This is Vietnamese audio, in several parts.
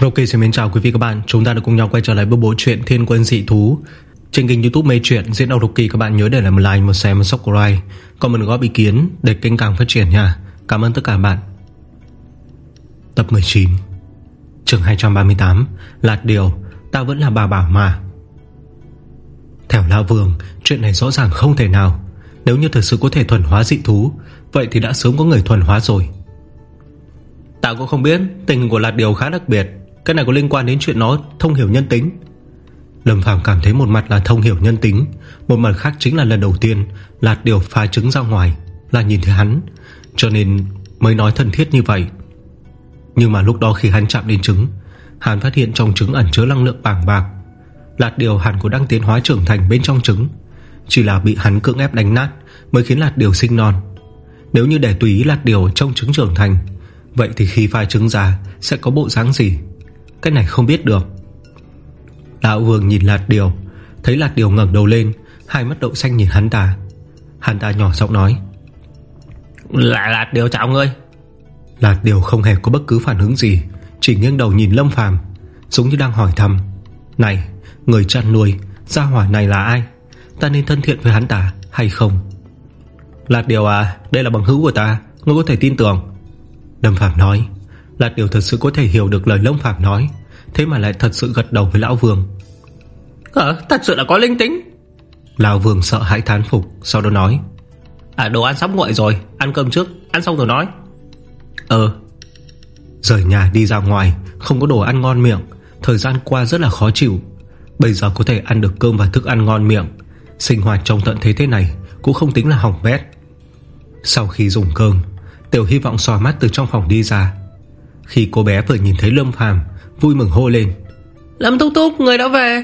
Rocky xin mến chào quý vị các bạn. Chúng ta đã cùng nhau quay trở lại với bộ truyện Thiên Quân Dị Thú. Trên kênh youtube Mê Chuyện Diễn đọc Rocky kỳ các bạn nhớ để lại một like, một share, một subscribe. Còn mình góp ý kiến để kênh càng phát triển nha. Cảm ơn tất cả bạn. Tập 19 chương 238 Lạt điều. Ta vẫn là bà bảo mà. Theo Lão Vương Chuyện này rõ ràng không thể nào. Nếu như thực sự có thể thuần hóa dị thú Vậy thì đã sớm có người thuần hóa rồi. Tao cũng không biết Tình hình của Lạt Điều khá đặc biệt. Cái này có liên quan đến chuyện nó thông hiểu nhân tính. Lâm Phàm cảm thấy một mặt là thông hiểu nhân tính, Một mặt khác chính là lần đầu tiên Lạt Điều phá trứng ra ngoài Là nhìn thấy hắn, Cho nên mới nói thân thiết như vậy. Nhưng mà lúc đó khi hắn chạm đến trứng, Hắn phát hiện trong trứng ẩn chứa năng lượng bảng bạc. Lạt Điều hẳn có đang tiến hóa trưởng thành bên trong trứng, Chỉ là bị hắn cưỡng ép đánh nát Mới khiến Lạt Điều sinh non. Nếu như để tùy ý Lạt Điều trong trứng trưởng thành, Vậy thì khi phai trứng ra Sẽ có bộ dáng gì? Cái này không biết được. Lão Vương nhìn Lạt Điều, Thấy Lạt Điều ngẩng đầu lên, Hai mắt đậu xanh nhìn hắn ta. Hắn ta nhỏ giọng nói, Là Lạt Điều chào ngươi Lạt Điều không hề có bất cứ phản ứng gì, Chỉ nghiêng đầu nhìn Lâm Phàm, Giống như đang hỏi thăm, Này, người chăn nuôi, Gia hỏa này là ai? Ta nên thân thiện với hắn ta hay không? Lạt Điều à Đây là bằng hữu của ta, Ngươi có thể tin tưởng. Lâm Phạm nói. Lạt điều thật sự có thể hiểu được lời Lâm Phạm nói Thế mà lại thật sự gật đầu với Lão Vương. Ờ thật sự là có linh tính. Lão Vương sợ hãi thán phục Sau đó nói À đồ ăn sắp nguội rồi Ăn cơm trước Ăn xong rồi nói. Ờ. Rời nhà đi ra ngoài Không có đồ ăn ngon miệng Thời gian qua rất là khó chịu. Bây giờ có thể ăn được cơm và thức ăn ngon miệng Sinh hoạt trong tận thế thế này Cũng không tính là hỏng bét. Sau khi dùng cơm Tiểu hy vọng xòa mắt từ trong phòng đi ra Khi cô bé vừa nhìn thấy Lâm Phàm Vui mừng hô lên. Lâm Túc Túc người đã về.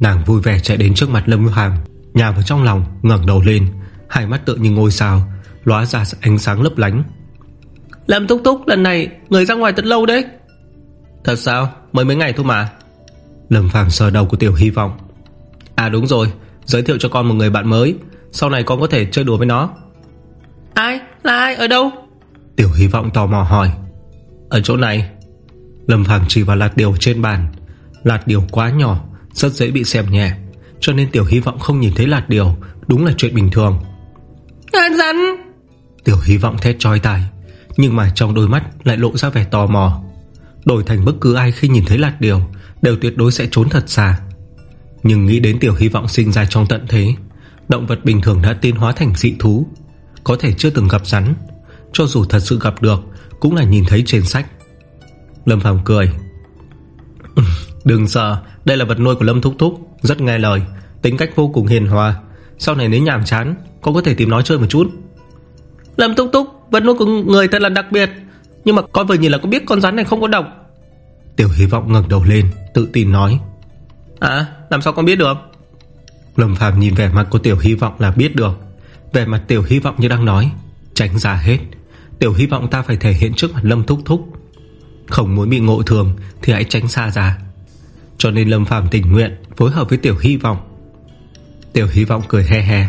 Nàng vui vẻ chạy đến trước mặt Lâm Phàm Nhà vào trong lòng ngẩng đầu lên. Hai mắt tựa như ngôi sao Lóa ra ánh sáng lấp lánh. Lâm Túc Túc lần này người ra ngoài thật lâu đấy. Thật sao? Mới mấy ngày thôi mà. Lâm Phàm sờ đầu của Tiểu Hy vọng. À đúng rồi Giới thiệu cho con một người bạn mới. Sau này con có thể chơi đùa với nó. Ai? Là ai? Ở đâu? Tiểu hy vọng tò mò hỏi Ở chỗ này Lâm Phàm chỉ vào lạt điều trên bàn. Lạt điều quá nhỏ Rất dễ bị xem nhẹ Cho nên tiểu hy vọng không nhìn thấy lạt điều Đúng là chuyện bình thường. Anh rắn! Tiểu hy vọng thét trói tai Nhưng mà trong đôi mắt lại lộ ra vẻ tò mò. Đổi thành bất cứ ai khi nhìn thấy lạt điều Đều tuyệt đối sẽ trốn thật xa. Nhưng nghĩ đến tiểu hy vọng sinh ra trong tận thế Động vật bình thường đã tiến hóa thành dị thú có thể chưa từng gặp rắn. Cho dù thật sự gặp được cũng là nhìn thấy trên sách. Lâm Phàm cười. Đừng sợ, Đây là vật nuôi của Lâm Thúc Thúc, Rất nghe lời, Tính cách vô cùng hiền hòa. Sau này nếu nhàm chán, Con có thể tìm nó chơi một chút. Lâm Thúc Thúc, Vật nuôi của người thật là đặc biệt, Nhưng mà con vừa nhìn là có biết con rắn này không có độc. Tiểu hy vọng ngẩng đầu lên, Tự tin nói. À làm sao con biết được? Lâm Phàm nhìn vẻ mặt của Tiểu hy vọng là biết được. Vẻ mặt Tiểu hy vọng như đang nói, Tránh ra hết. Tiểu hy vọng ta phải thể hiện trước mặt Lâm Thúc Thúc. Không muốn bị ngộ thường Thì hãy tránh xa ra. Cho nên Lâm Phàm tình nguyện Phối hợp với Tiểu hy vọng. Tiểu hy vọng cười he he.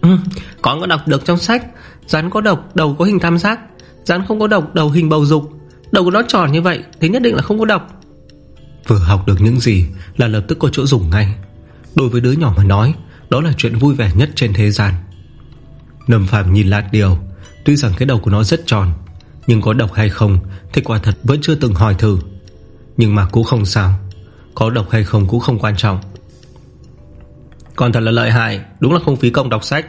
Ừ, Con có đọc được trong sách. Rắn có độc đầu có hình tam giác. Rắn không có độc đầu hình bầu dục. Đầu của nó tròn như vậy thì nhất định là không có độc. Vừa học được những gì Là lập tức có chỗ dùng ngay. Đối với đứa nhỏ mà nói Đó là chuyện vui vẻ nhất trên thế gian. Lâm Phạm nhìn lạt điều Tuy rằng cái đầu của nó rất tròn Nhưng có độc hay không Thì quả thật vẫn chưa từng hỏi thử. Nhưng mà cũng không sao Có độc hay không cũng không quan trọng. Còn thật là lợi hại Đúng là không phí công đọc sách.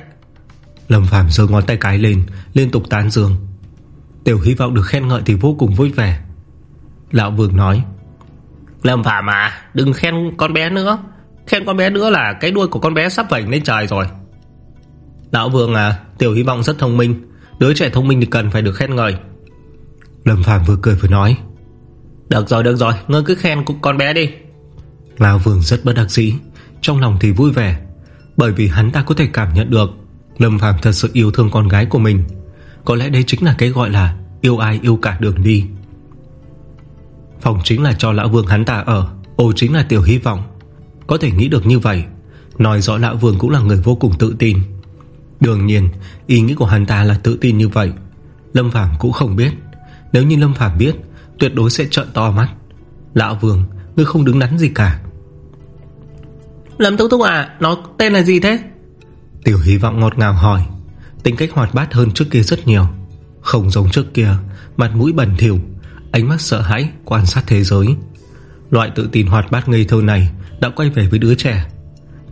Lâm Phạm giơ ngón tay cái lên Liên tục tán dương. Tiểu hy vọng được khen ngợi thì vô cùng vui vẻ. Lão Vương nói Lâm Phạm à Đừng khen con bé nữa. Khen con bé nữa là cái đuôi của con bé sắp vảnh lên trời rồi. Lão Vương à Tiểu hy vọng rất thông minh Đứa trẻ thông minh thì cần phải được khen ngợi. Lâm Phàm vừa cười vừa nói. Được rồi được rồi Ngươi cứ khen con bé đi. Lão Vương rất bất đắc dĩ Trong lòng thì vui vẻ. Bởi vì hắn ta có thể cảm nhận được Lâm Phàm thật sự yêu thương con gái của mình. Có lẽ đây chính là cái gọi là Yêu ai yêu cả đường đi. Phòng chính là cho Lão Vương hắn ta ở Ô chính là Tiểu hy vọng. Có thể nghĩ được như vậy Nói rõ Lão Vương cũng là người vô cùng tự tin Đương nhiên Ý nghĩ của hắn ta là tự tin như vậy. Lâm Phàm cũng không biết. Nếu như Lâm Phàm biết Tuyệt đối sẽ trợn to mắt. Lão Vương Ngươi không đứng đắn gì cả. Lâm Túc Túc à Nó tên là gì thế? Tiểu hy vọng ngọt ngào hỏi. Tính cách hoạt bát hơn trước kia rất nhiều. Không giống trước kia Mặt mũi bẩn thỉu Ánh mắt sợ hãi quan sát thế giới. Loại tự tin hoạt bát ngây thơ này Đã quay về với đứa trẻ.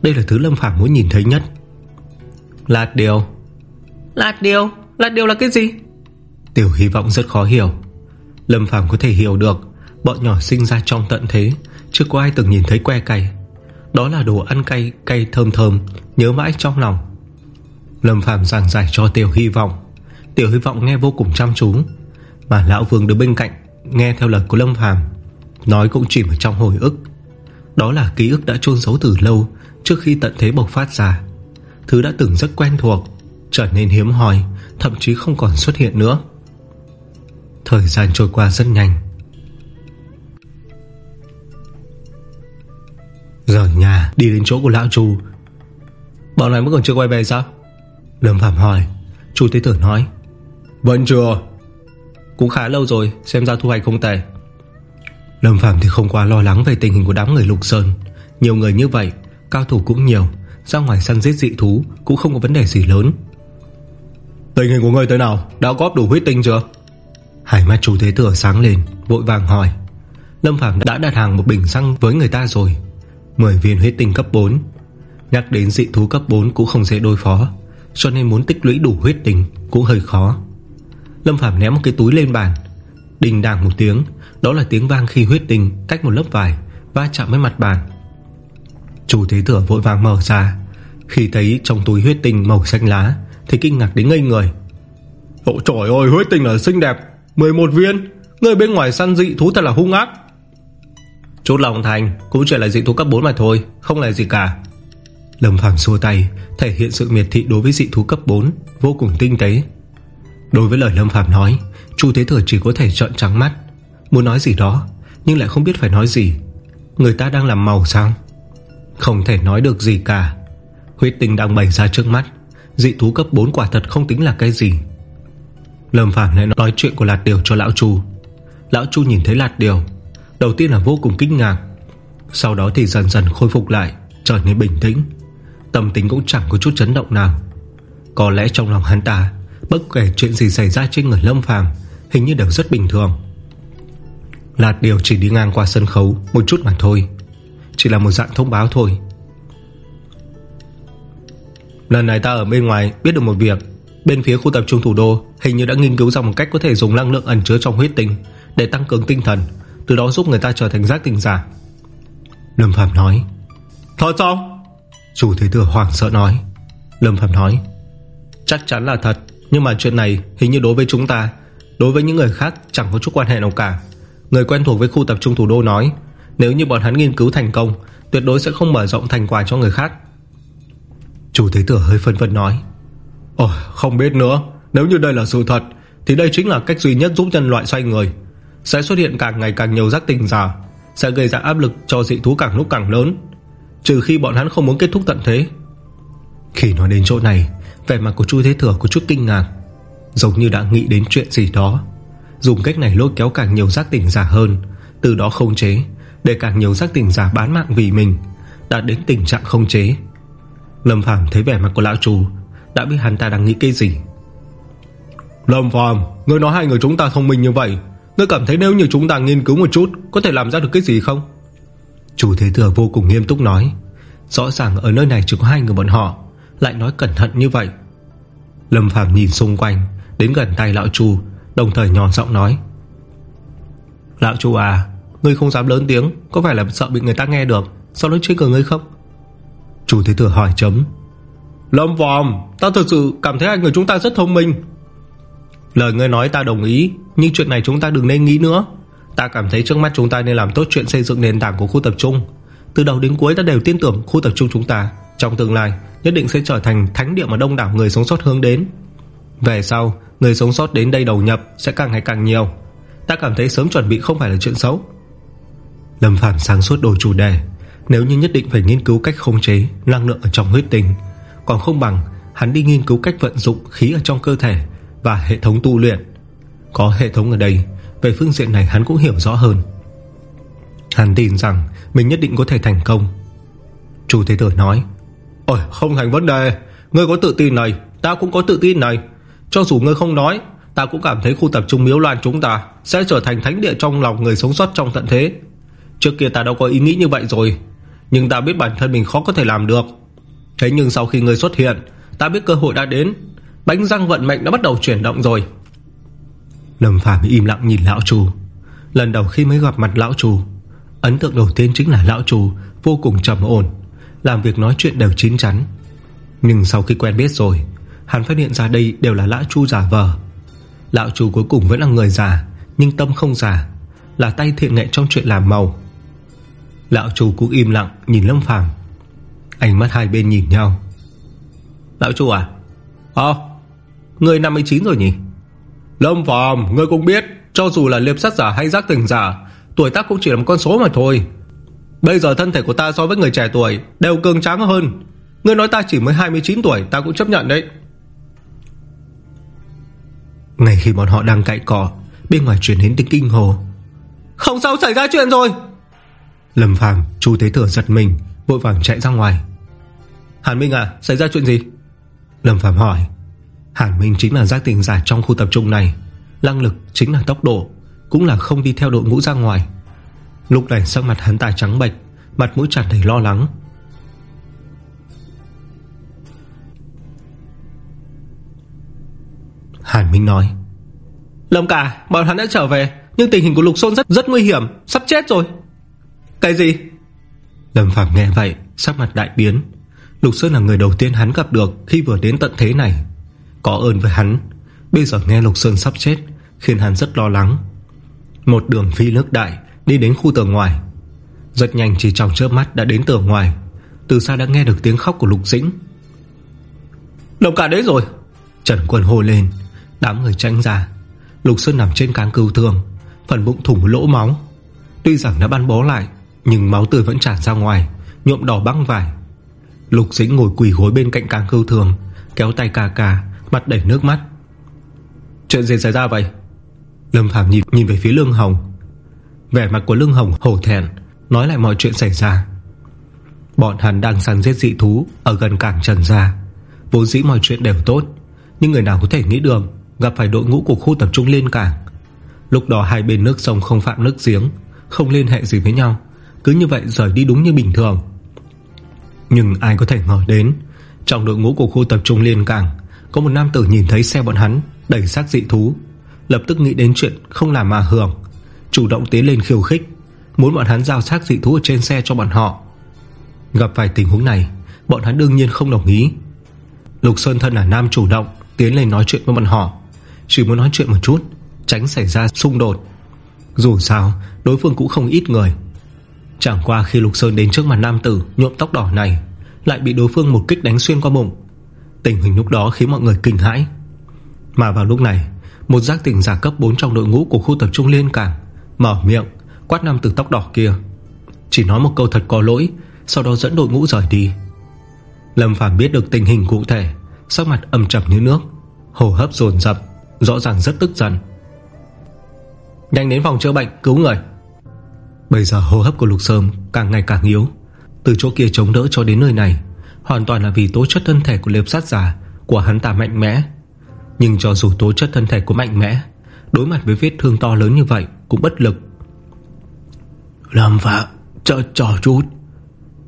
Đây là thứ Lâm Phàm muốn nhìn thấy nhất Lạt điều. Lạt điều? Lạt điều là cái gì? Tiểu hy vọng rất khó hiểu. Lâm Phàm có thể hiểu được Bọn nhỏ sinh ra trong tận thế Chưa có ai từng nhìn thấy que cay Đó là đồ ăn cay, cay thơm thơm Nhớ mãi trong lòng. Lâm Phàm giảng giải cho Tiểu Hy vọng. Tiểu Hy vọng nghe vô cùng chăm chú Mà Lão Vương đứng bên cạnh Nghe theo lời của Lâm Phàm Nói cũng chỉ ở trong hồi ức. Đó là ký ức đã chôn giấu từ lâu Trước khi tận thế bộc phát ra Thứ đã từng rất quen thuộc, Trở nên hiếm hoi, Thậm chí không còn xuất hiện nữa. Thời gian trôi qua rất nhanh. Rời nhà đi đến chỗ của lão Chu. Bọn này mới còn chưa quay về sao? Lâm Phạm hỏi. Chu Thế Tử nói. Vẫn chưa. Cũng khá lâu rồi, xem ra thu hoạch không tệ. Lâm Phạm thì không quá lo lắng Về tình hình của đám người Lục Sơn. Nhiều người như vậy, Cao thủ cũng nhiều ra ngoài săn giết dị thú Cũng không có vấn đề gì lớn. Tình hình của người tới nào? Đã góp đủ huyết tinh chưa? Hải mắt chú Thế Tử sáng lên Vội vàng hỏi. Lâm Phạm đã đặt hàng một bình xăng với người ta rồi. 10 viên huyết tinh cấp 4 Nhắc đến dị thú cấp 4 cũng không dễ đối phó Cho nên muốn tích lũy đủ huyết tinh Cũng hơi khó. Lâm Phạm ném một cái túi lên bàn Đình đàng một tiếng. Đó là tiếng vang khi huyết tinh cách một lớp vải Va chạm với mặt bàn Chủ thế thừa vội vàng mở ra. Khi thấy trong túi huyết tinh màu xanh lá Thì kinh ngạc đến ngây người. Ồ trời ơi huyết tinh là xinh đẹp 11 viên Người bên ngoài săn dị thú thật là hung ác. Chút lòng thành Cũng chỉ là dị thú cấp 4 mà thôi Không là gì cả. Lâm Phàm xua tay Thể hiện sự miệt thị đối với dị thú cấp 4 Vô cùng tinh tế. Đối với lời Lâm Phàm nói Chu Thế Thừa chỉ có thể trợn trắng mắt. Muốn nói gì đó Nhưng lại không biết phải nói gì. Người ta đang làm màu sao không thể nói được gì cả. Huyết tình đang bày ra trước mắt. Dị thú cấp 4 quả thật không tính là cái gì. Lâm Phàm lại nói chuyện của Lạt Điều cho Lão Chu. Lão Chu nhìn thấy Lạt Điều. Đầu tiên là vô cùng kinh ngạc. Sau đó thì dần dần khôi phục lại, Trở nên bình tĩnh. Tâm tính cũng chẳng có chút chấn động nào. Có lẽ trong lòng hắn ta, Bất kể chuyện gì xảy ra trên người Lâm Phàm, Hình như đều rất bình thường. Lạt điều chỉ đi ngang qua sân khấu Một chút mà thôi. Chỉ là một dạng thông báo thôi. Lần này ta ở bên ngoài biết được một việc. Bên phía khu tập trung thủ đô Hình như đã nghiên cứu ra một cách có thể dùng năng lượng ẩn chứa trong huyết tinh Để tăng cường tinh thần từ đó giúp người ta trở thành giác tình giả. Lâm Phạm nói. Thật sao Chủ thế thừa hoảng sợ nói. Lâm Phạm nói. Chắc chắn là thật Nhưng mà chuyện này hình như đối với chúng ta Đối với những người khác chẳng có chút quan hệ nào cả. Người quen thuộc với khu tập trung thủ đô nói Nếu như bọn hắn nghiên cứu thành công Tuyệt đối sẽ không mở rộng thành quả cho người khác. Chủ thế tử hơi phân vân nói. Ồ không biết nữa. Nếu như đây là sự thật Thì đây chính là cách duy nhất giúp nhân loại xoay người. Sẽ xuất hiện càng ngày càng nhiều giác tình giả Sẽ gây ra áp lực cho dị thú càng lúc càng lớn. Trừ khi bọn hắn không muốn kết thúc tận thế. Khi nói đến chỗ này Vẻ mặt của Chu Thế Thừa có chút kinh ngạc. Giống như đã nghĩ đến chuyện gì đó. Dùng cách này lôi kéo càng nhiều giác tỉnh giả hơn Từ đó không chế Để càng nhiều giác tỉnh giả bán mạng vì mình Đạt đến tình trạng không chế. Lâm Phàm thấy vẻ mặt của lão chủ Đã biết hắn ta đang nghĩ cái gì. Lâm Phàm Ngươi nói hai người chúng ta thông minh như vậy Ngươi cảm thấy nếu như chúng ta nghiên cứu một chút Có thể làm ra được cái gì không? Chủ thế thừa vô cùng nghiêm túc nói Rõ ràng ở nơi này chỉ có hai người bọn họ Lại nói cẩn thận như vậy. Lâm Phàm nhìn xung quanh Đến gần tay lão chu Đồng thời nhỏ giọng nói Lão chu à Ngươi không dám lớn tiếng, Có phải là sợ bị người ta nghe được. Sau đó chế cờ ngươi không? Chủ thế tử hỏi chấm. Lâm vòm, Ta thật sự cảm thấy hai người chúng ta rất thông minh. Lời ngươi nói ta đồng ý, Nhưng chuyện này chúng ta đừng nên nghĩ nữa. Ta cảm thấy trước mắt chúng ta nên làm tốt chuyện xây dựng nền tảng của khu tập trung. Từ đầu đến cuối ta đều tin tưởng khu tập trung chúng ta. Trong tương lai, Nhất định sẽ trở thành thánh địa mà đông đảo người sống sót hướng đến. Về sau, Người sống sót đến đây đầu nhập Sẽ càng ngày càng nhiều. Ta cảm thấy sớm chuẩn bị không phải là chuyện xấu. Lâm Phàm sáng suốt đổi chủ đề. Nếu như nhất định phải nghiên cứu cách khống chế, Năng lượng ở trong huyết tình Còn không bằng hắn đi nghiên cứu cách vận dụng khí ở trong cơ thể và hệ thống tu luyện. Có hệ thống ở đây, Về phương diện này hắn cũng hiểu rõ hơn. Hắn tin rằng Mình nhất định có thể thành công. Chủ Thế Tử nói, Ôi, không thành vấn đề. Ngươi có tự tin này, Ta cũng có tự tin này. Cho dù ngươi không nói, Ta cũng cảm thấy khu tập trung miếu loan chúng ta Sẽ trở thành thánh địa trong lòng người sống sót trong tận thế. Trước kia ta đâu có ý nghĩ như vậy rồi, Nhưng ta biết bản thân mình khó có thể làm được. Thế nhưng sau khi ngươi xuất hiện, Ta biết cơ hội đã đến. Bánh răng vận mệnh đã bắt đầu chuyển động rồi. Lâm Phàm im lặng nhìn lão chủ Lần đầu khi mới gặp mặt lão chủ Ấn tượng đầu tiên chính là lão chủ Vô cùng trầm ổn, Làm việc nói chuyện đều chín chắn. Nhưng sau khi quen biết rồi, Hắn phát hiện ra đây đều là lão chu giả vờ. Lão chủ cuối cùng vẫn là người già, Nhưng tâm không già, Là tay thiện nghệ trong chuyện làm màu. Lão chủ cũng im lặng nhìn Lâm Phàm. Ánh mắt hai bên nhìn nhau. Lão chủ à? Ờ Người 59 rồi nhỉ? Lâm Phàm Ngươi cũng biết Cho dù là liệp sát giả hay giác tình giả Tuổi tác cũng chỉ là một con số mà thôi. Bây giờ thân thể của ta so với người trẻ tuổi Đều cường tráng hơn. Ngươi nói ta chỉ mới 29 tuổi Ta cũng chấp nhận đấy. Ngay khi bọn họ đang cãi cỏ, Bên ngoài truyền đến tiếng kinh hồ Không sao xảy ra chuyện rồi! Lâm Phàm, Chu Thế Thừa giật mình, Vội vàng chạy ra ngoài. Hàn Minh à xảy ra chuyện gì? Lâm Phàm hỏi. Hàn Minh chính là giác tình giả trong khu tập trung này. Lăng lực chính là tốc độ, Cũng là không đi theo đội ngũ ra ngoài. Lúc này sắc mặt hắn ta trắng bệch, Mặt mũi tràn đầy lo lắng. Hàn Minh nói, Lâm cả, bọn hắn đã trở về, Nhưng tình hình của Lục Sôn rất rất nguy hiểm, Sắp chết rồi. Cái gì? Lâm Phạm nghe vậy Sắc mặt đại biến. Lục Sơn là người đầu tiên hắn gặp được Khi vừa đến tận thế này. Có ơn với hắn. Bây giờ nghe Lục Sơn sắp chết Khiến hắn rất lo lắng. Một đường phi nước đại Đi đến khu tường ngoài. Rất nhanh chỉ trong chớp mắt đã đến tường ngoài. Từ xa đã nghe được tiếng khóc của Lục Dĩnh. Đồng cả đấy rồi? Trần Quân hô lên. Đám người tránh ra. Lục Sơn nằm trên cáng cứu thương. Phần bụng thủng lỗ máu. Tuy rằng đã bắn bó lại nhưng máu tươi vẫn tràn ra ngoài Nhuộm đỏ băng vải. Lục Dĩnh ngồi quỳ gối bên cạnh càng khâu thường Kéo tay cà cà Mặt đẩy nước mắt. Chuyện gì xảy ra vậy? Lâm Phạm nhìn, nhìn về phía Lương Hồng. Vẻ mặt của Lương Hồng hổ thẹn Nói lại mọi chuyện xảy ra. Bọn hắn đang săn giết dị thú Ở gần cảng Trần Gia. Vốn dĩ mọi chuyện đều tốt Nhưng người nào có thể nghĩ được Gặp phải đội ngũ của khu tập trung liên cảng. Lúc đó hai bên nước sông không phạm nước giếng Không liên hệ gì với nhau. Cứ như vậy rời đi đúng như bình thường. Nhưng ai có thể ngờ đến, Trong đội ngũ của khu tập trung liên cảng, Có một nam tử nhìn thấy xe bọn hắn Đẩy xác dị thú, Lập tức nghĩ đến chuyện không làm mà hưởng, Chủ động tiến lên khiêu khích, Muốn bọn hắn giao xác dị thú ở trên xe cho bọn họ. Gặp phải tình huống này, Bọn hắn đương nhiên không đồng ý. Lục Sơn thân là nam chủ động Tiến lên nói chuyện với bọn họ, Chỉ muốn nói chuyện một chút, Tránh xảy ra xung đột. Dù sao, đối phương cũng không ít người. Chẳng qua khi Lục Sơn đến trước mặt nam tử, Nhuộm tóc đỏ này, Lại bị đối phương một kích đánh xuyên qua bụng. Tình hình lúc đó khiến mọi người kinh hãi. Mà vào lúc này, Một giác tỉnh giả cấp 4 trong đội ngũ của khu tập trung liên cảng Mở miệng, Quát nam tử tóc đỏ kia. Chỉ nói một câu thật có lỗi, Sau đó dẫn đội ngũ rời đi. Lâm Phàm biết được tình hình cụ thể, Sắc mặt âm trầm như nước Hồ hấp dồn dập, Rõ ràng rất tức giận. Nhanh đến phòng chữa bệnh, cứu người. Bây giờ hô hấp của Lục Sơm Càng ngày càng yếu. Từ chỗ kia chống đỡ cho đến nơi này, Hoàn toàn là vì tố chất thân thể của liệp sát giả Của hắn ta mạnh mẽ. Nhưng cho dù tố chất thân thể của mạnh mẽ, Đối mặt với vết thương to lớn như vậy Cũng bất lực. Lâm Phạm, chờ chờ chút.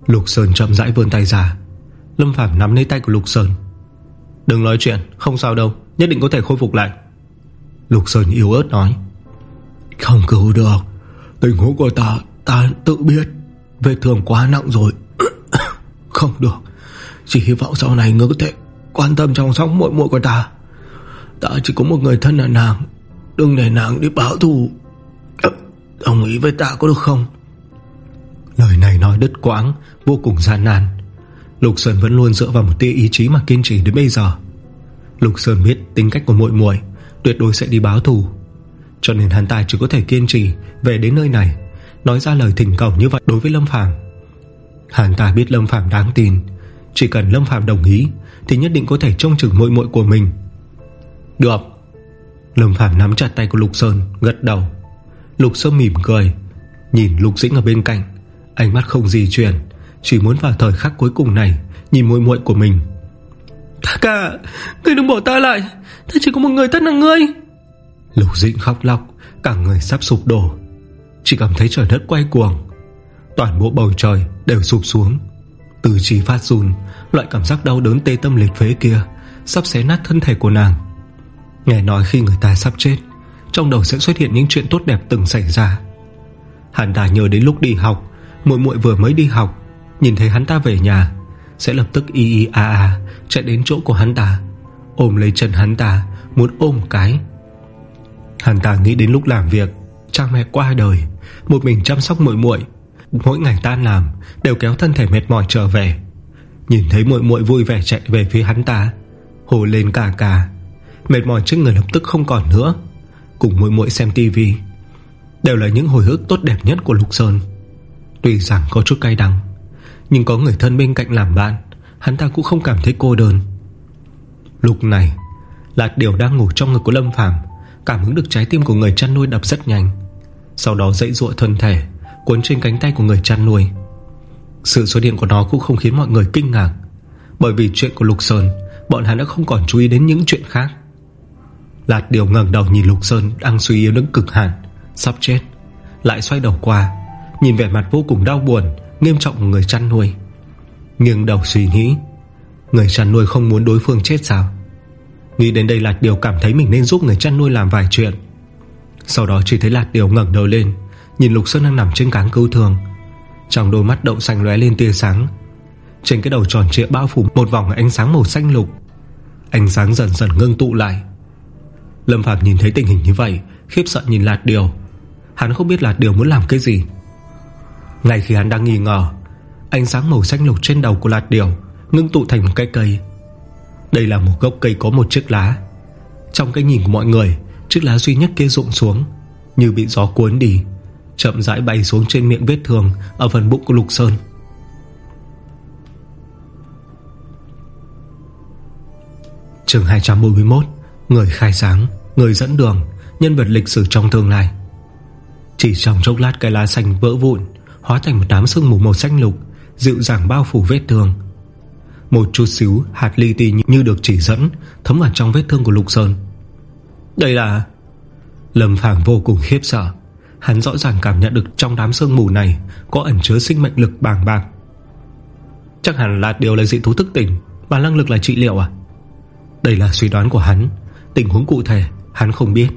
Lục Sơn chậm rãi vươn tay ra. Lâm Phạm nắm lấy tay của Lục Sơn. Đừng nói chuyện, Không sao đâu, Nhất định có thể khôi phục lại. Lục Sơn yếu ớt nói. Không cứu được. Tình huống của ta Ta tự biết. Vết thương quá nặng rồi. Không được. Chỉ hy vọng sau này ngươi có thể Quan tâm chăm sóc muội muội của ta. Ta chỉ có một người thân là nàng. Đừng để nàng đi báo thù. Đồng ý với ta có được không? Lời này nói đứt quãng, Vô cùng gian nan. Lục Sơn vẫn luôn dựa vào một tia ý chí mà kiên trì đến bây giờ. Lục Sơn biết tính cách của muội muội Tuyệt đối sẽ đi báo thù. Cho nên hắn ta chỉ có thể kiên trì Về đến nơi này. Nói ra lời thỉnh cầu như vậy đối với Lâm Phàm. Hắn ta biết Lâm Phàm đáng tin. Chỉ cần Lâm Phàm đồng ý, Thì nhất định có thể trông chừng mội mội của mình. Được. Lâm Phàm nắm chặt tay của Lục Sơn, Gật đầu. Lục Sơn mỉm cười, Nhìn Lục Dĩnh ở bên cạnh. Ánh mắt không di chuyển, Chỉ muốn vào thời khắc cuối cùng này Nhìn muội muội của mình. Ta cả Ngươi đừng bỏ ta lại. Ta chỉ có một người thân là ngươi. Lục Dĩnh khóc lóc, Cả người sắp sụp đổ. Chỉ cảm thấy trời đất quay cuồng. Toàn bộ bầu trời đều sụp xuống. Từ trí phát run, Loại cảm giác đau đớn tê tâm liệt phế kia Sắp xé nát thân thể của nàng. Nghe nói khi người ta sắp chết, Trong đầu sẽ xuất hiện những chuyện tốt đẹp từng xảy ra. Hắn ta nhớ đến lúc đi học, muội muội vừa mới đi học, Nhìn thấy hắn ta về nhà, Sẽ lập tức y y a a Chạy đến chỗ của hắn ta, Ôm lấy chân hắn ta, Muốn ôm cái. Hắn ta nghĩ đến lúc làm việc, Cha mẹ qua đời, Một mình chăm sóc muội muội, Mỗi ngày tan làm, Đều kéo thân thể mệt mỏi trở về. Nhìn thấy muội muội vui vẻ chạy về phía hắn ta Hồ lên cà cà Mệt mỏi trước người lập tức không còn nữa. Cùng muội muội xem tivi Đều là những hồi ức tốt đẹp nhất của Lục Sơn. Tuy rằng có chút cay đắng, Nhưng có người thân bên cạnh làm bạn, Hắn ta cũng không cảm thấy cô đơn. Lúc này, Lạt điều đang ngủ trong ngực của Lâm Phàm. Cảm hứng được trái tim của người chăn nuôi đập rất nhanh. Sau đó dậy ruộng thân thể, Cuốn trên cánh tay của người chăn nuôi. Sự xuất hiện của nó cũng không khiến mọi người kinh ngạc. Bởi vì chuyện của Lục Sơn, Bọn hắn đã không còn chú ý đến những chuyện khác. Lạt điều ngẩng đầu nhìn Lục Sơn Đang suy yếu đến cực hạn, Sắp chết. Lại xoay đầu qua, Nhìn vẻ mặt vô cùng đau buồn, Nghiêm trọng của người chăn nuôi. Nghiêng đầu suy nghĩ, Người chăn nuôi không muốn đối phương chết sao? Nghĩ đến đây Lạt Điều cảm thấy mình nên giúp người chăn nuôi làm vài chuyện. Sau đó chỉ thấy Lạt Điều ngẩng đầu lên, Nhìn Lục Sơn đang nằm trên cáng cứu thương. Trong đôi mắt đậu xanh lóe lên tia sáng. Trên cái đầu tròn trịa bao phủ Một vòng ánh sáng màu xanh lục. Ánh sáng dần dần ngưng tụ lại. Lâm Phạm nhìn thấy tình hình như vậy, Khiếp sợ nhìn Lạt Điều. Hắn không biết Lạt Điều muốn làm cái gì. Ngay khi hắn đang nghi ngờ, Ánh sáng màu xanh lục trên đầu của Lạt Điều Ngưng tụ thành một cái cây. Đây là một gốc cây có một chiếc lá. Trong cái nhìn của mọi người, Chiếc lá duy nhất kia rụng xuống, Như bị gió cuốn đi, Chậm rãi bay xuống trên miệng vết thương Ở phần bụng của Lục Sơn. Trường 241 Người khai sáng, Người dẫn đường, Nhân vật lịch sử trong tương lai. Chỉ trong chốc lát cây lá xanh vỡ vụn, Hóa thành một đám sương mù màu xanh lục, Dịu dàng bao phủ vết thương. Một chút xíu hạt li ti như được chỉ dẫn, Thấm vào trong vết thương của Lục Sơn. Đây là Lâm Phàm vô cùng khiếp sợ. Hắn rõ ràng cảm nhận được trong đám sương mù này Có ẩn chứa sinh mệnh lực bàng bạc. Chắc hẳn là điều là dị thú thức tỉnh, Mà năng lực là trị liệu à? Đây là suy đoán của hắn. Tình huống cụ thể, hắn không biết.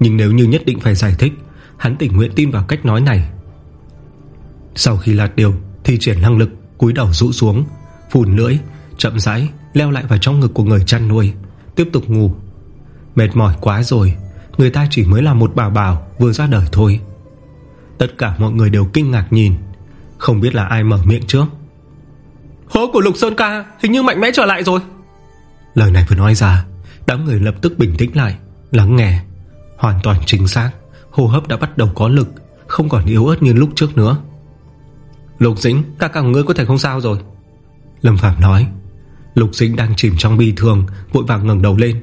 Nhưng nếu như nhất định phải giải thích, Hắn tình nguyện tin vào cách nói này. Sau khi lạt điều, Thi triển năng lực cúi đầu rũ xuống Phùn lưỡi chậm rãi Leo lại vào trong ngực của người chăn nuôi Tiếp tục ngủ. Mệt mỏi quá rồi Người ta chỉ mới là một bà bảo vừa ra đời thôi. Tất cả mọi người đều kinh ngạc nhìn Không biết là ai mở miệng trước. Hố của Lục Sơn ca Hình như mạnh mẽ trở lại rồi. Lời này vừa nói ra Đám người lập tức bình tĩnh lại Lắng nghe. Hoàn toàn chính xác Hô hấp đã bắt đầu có lực Không còn yếu ớt như lúc trước nữa. Lục Dĩnh Cả cả ngươi có thể không sao rồi Lâm Phạm nói. Lục Dĩnh đang chìm trong bi thương Vội vàng ngẩng đầu lên.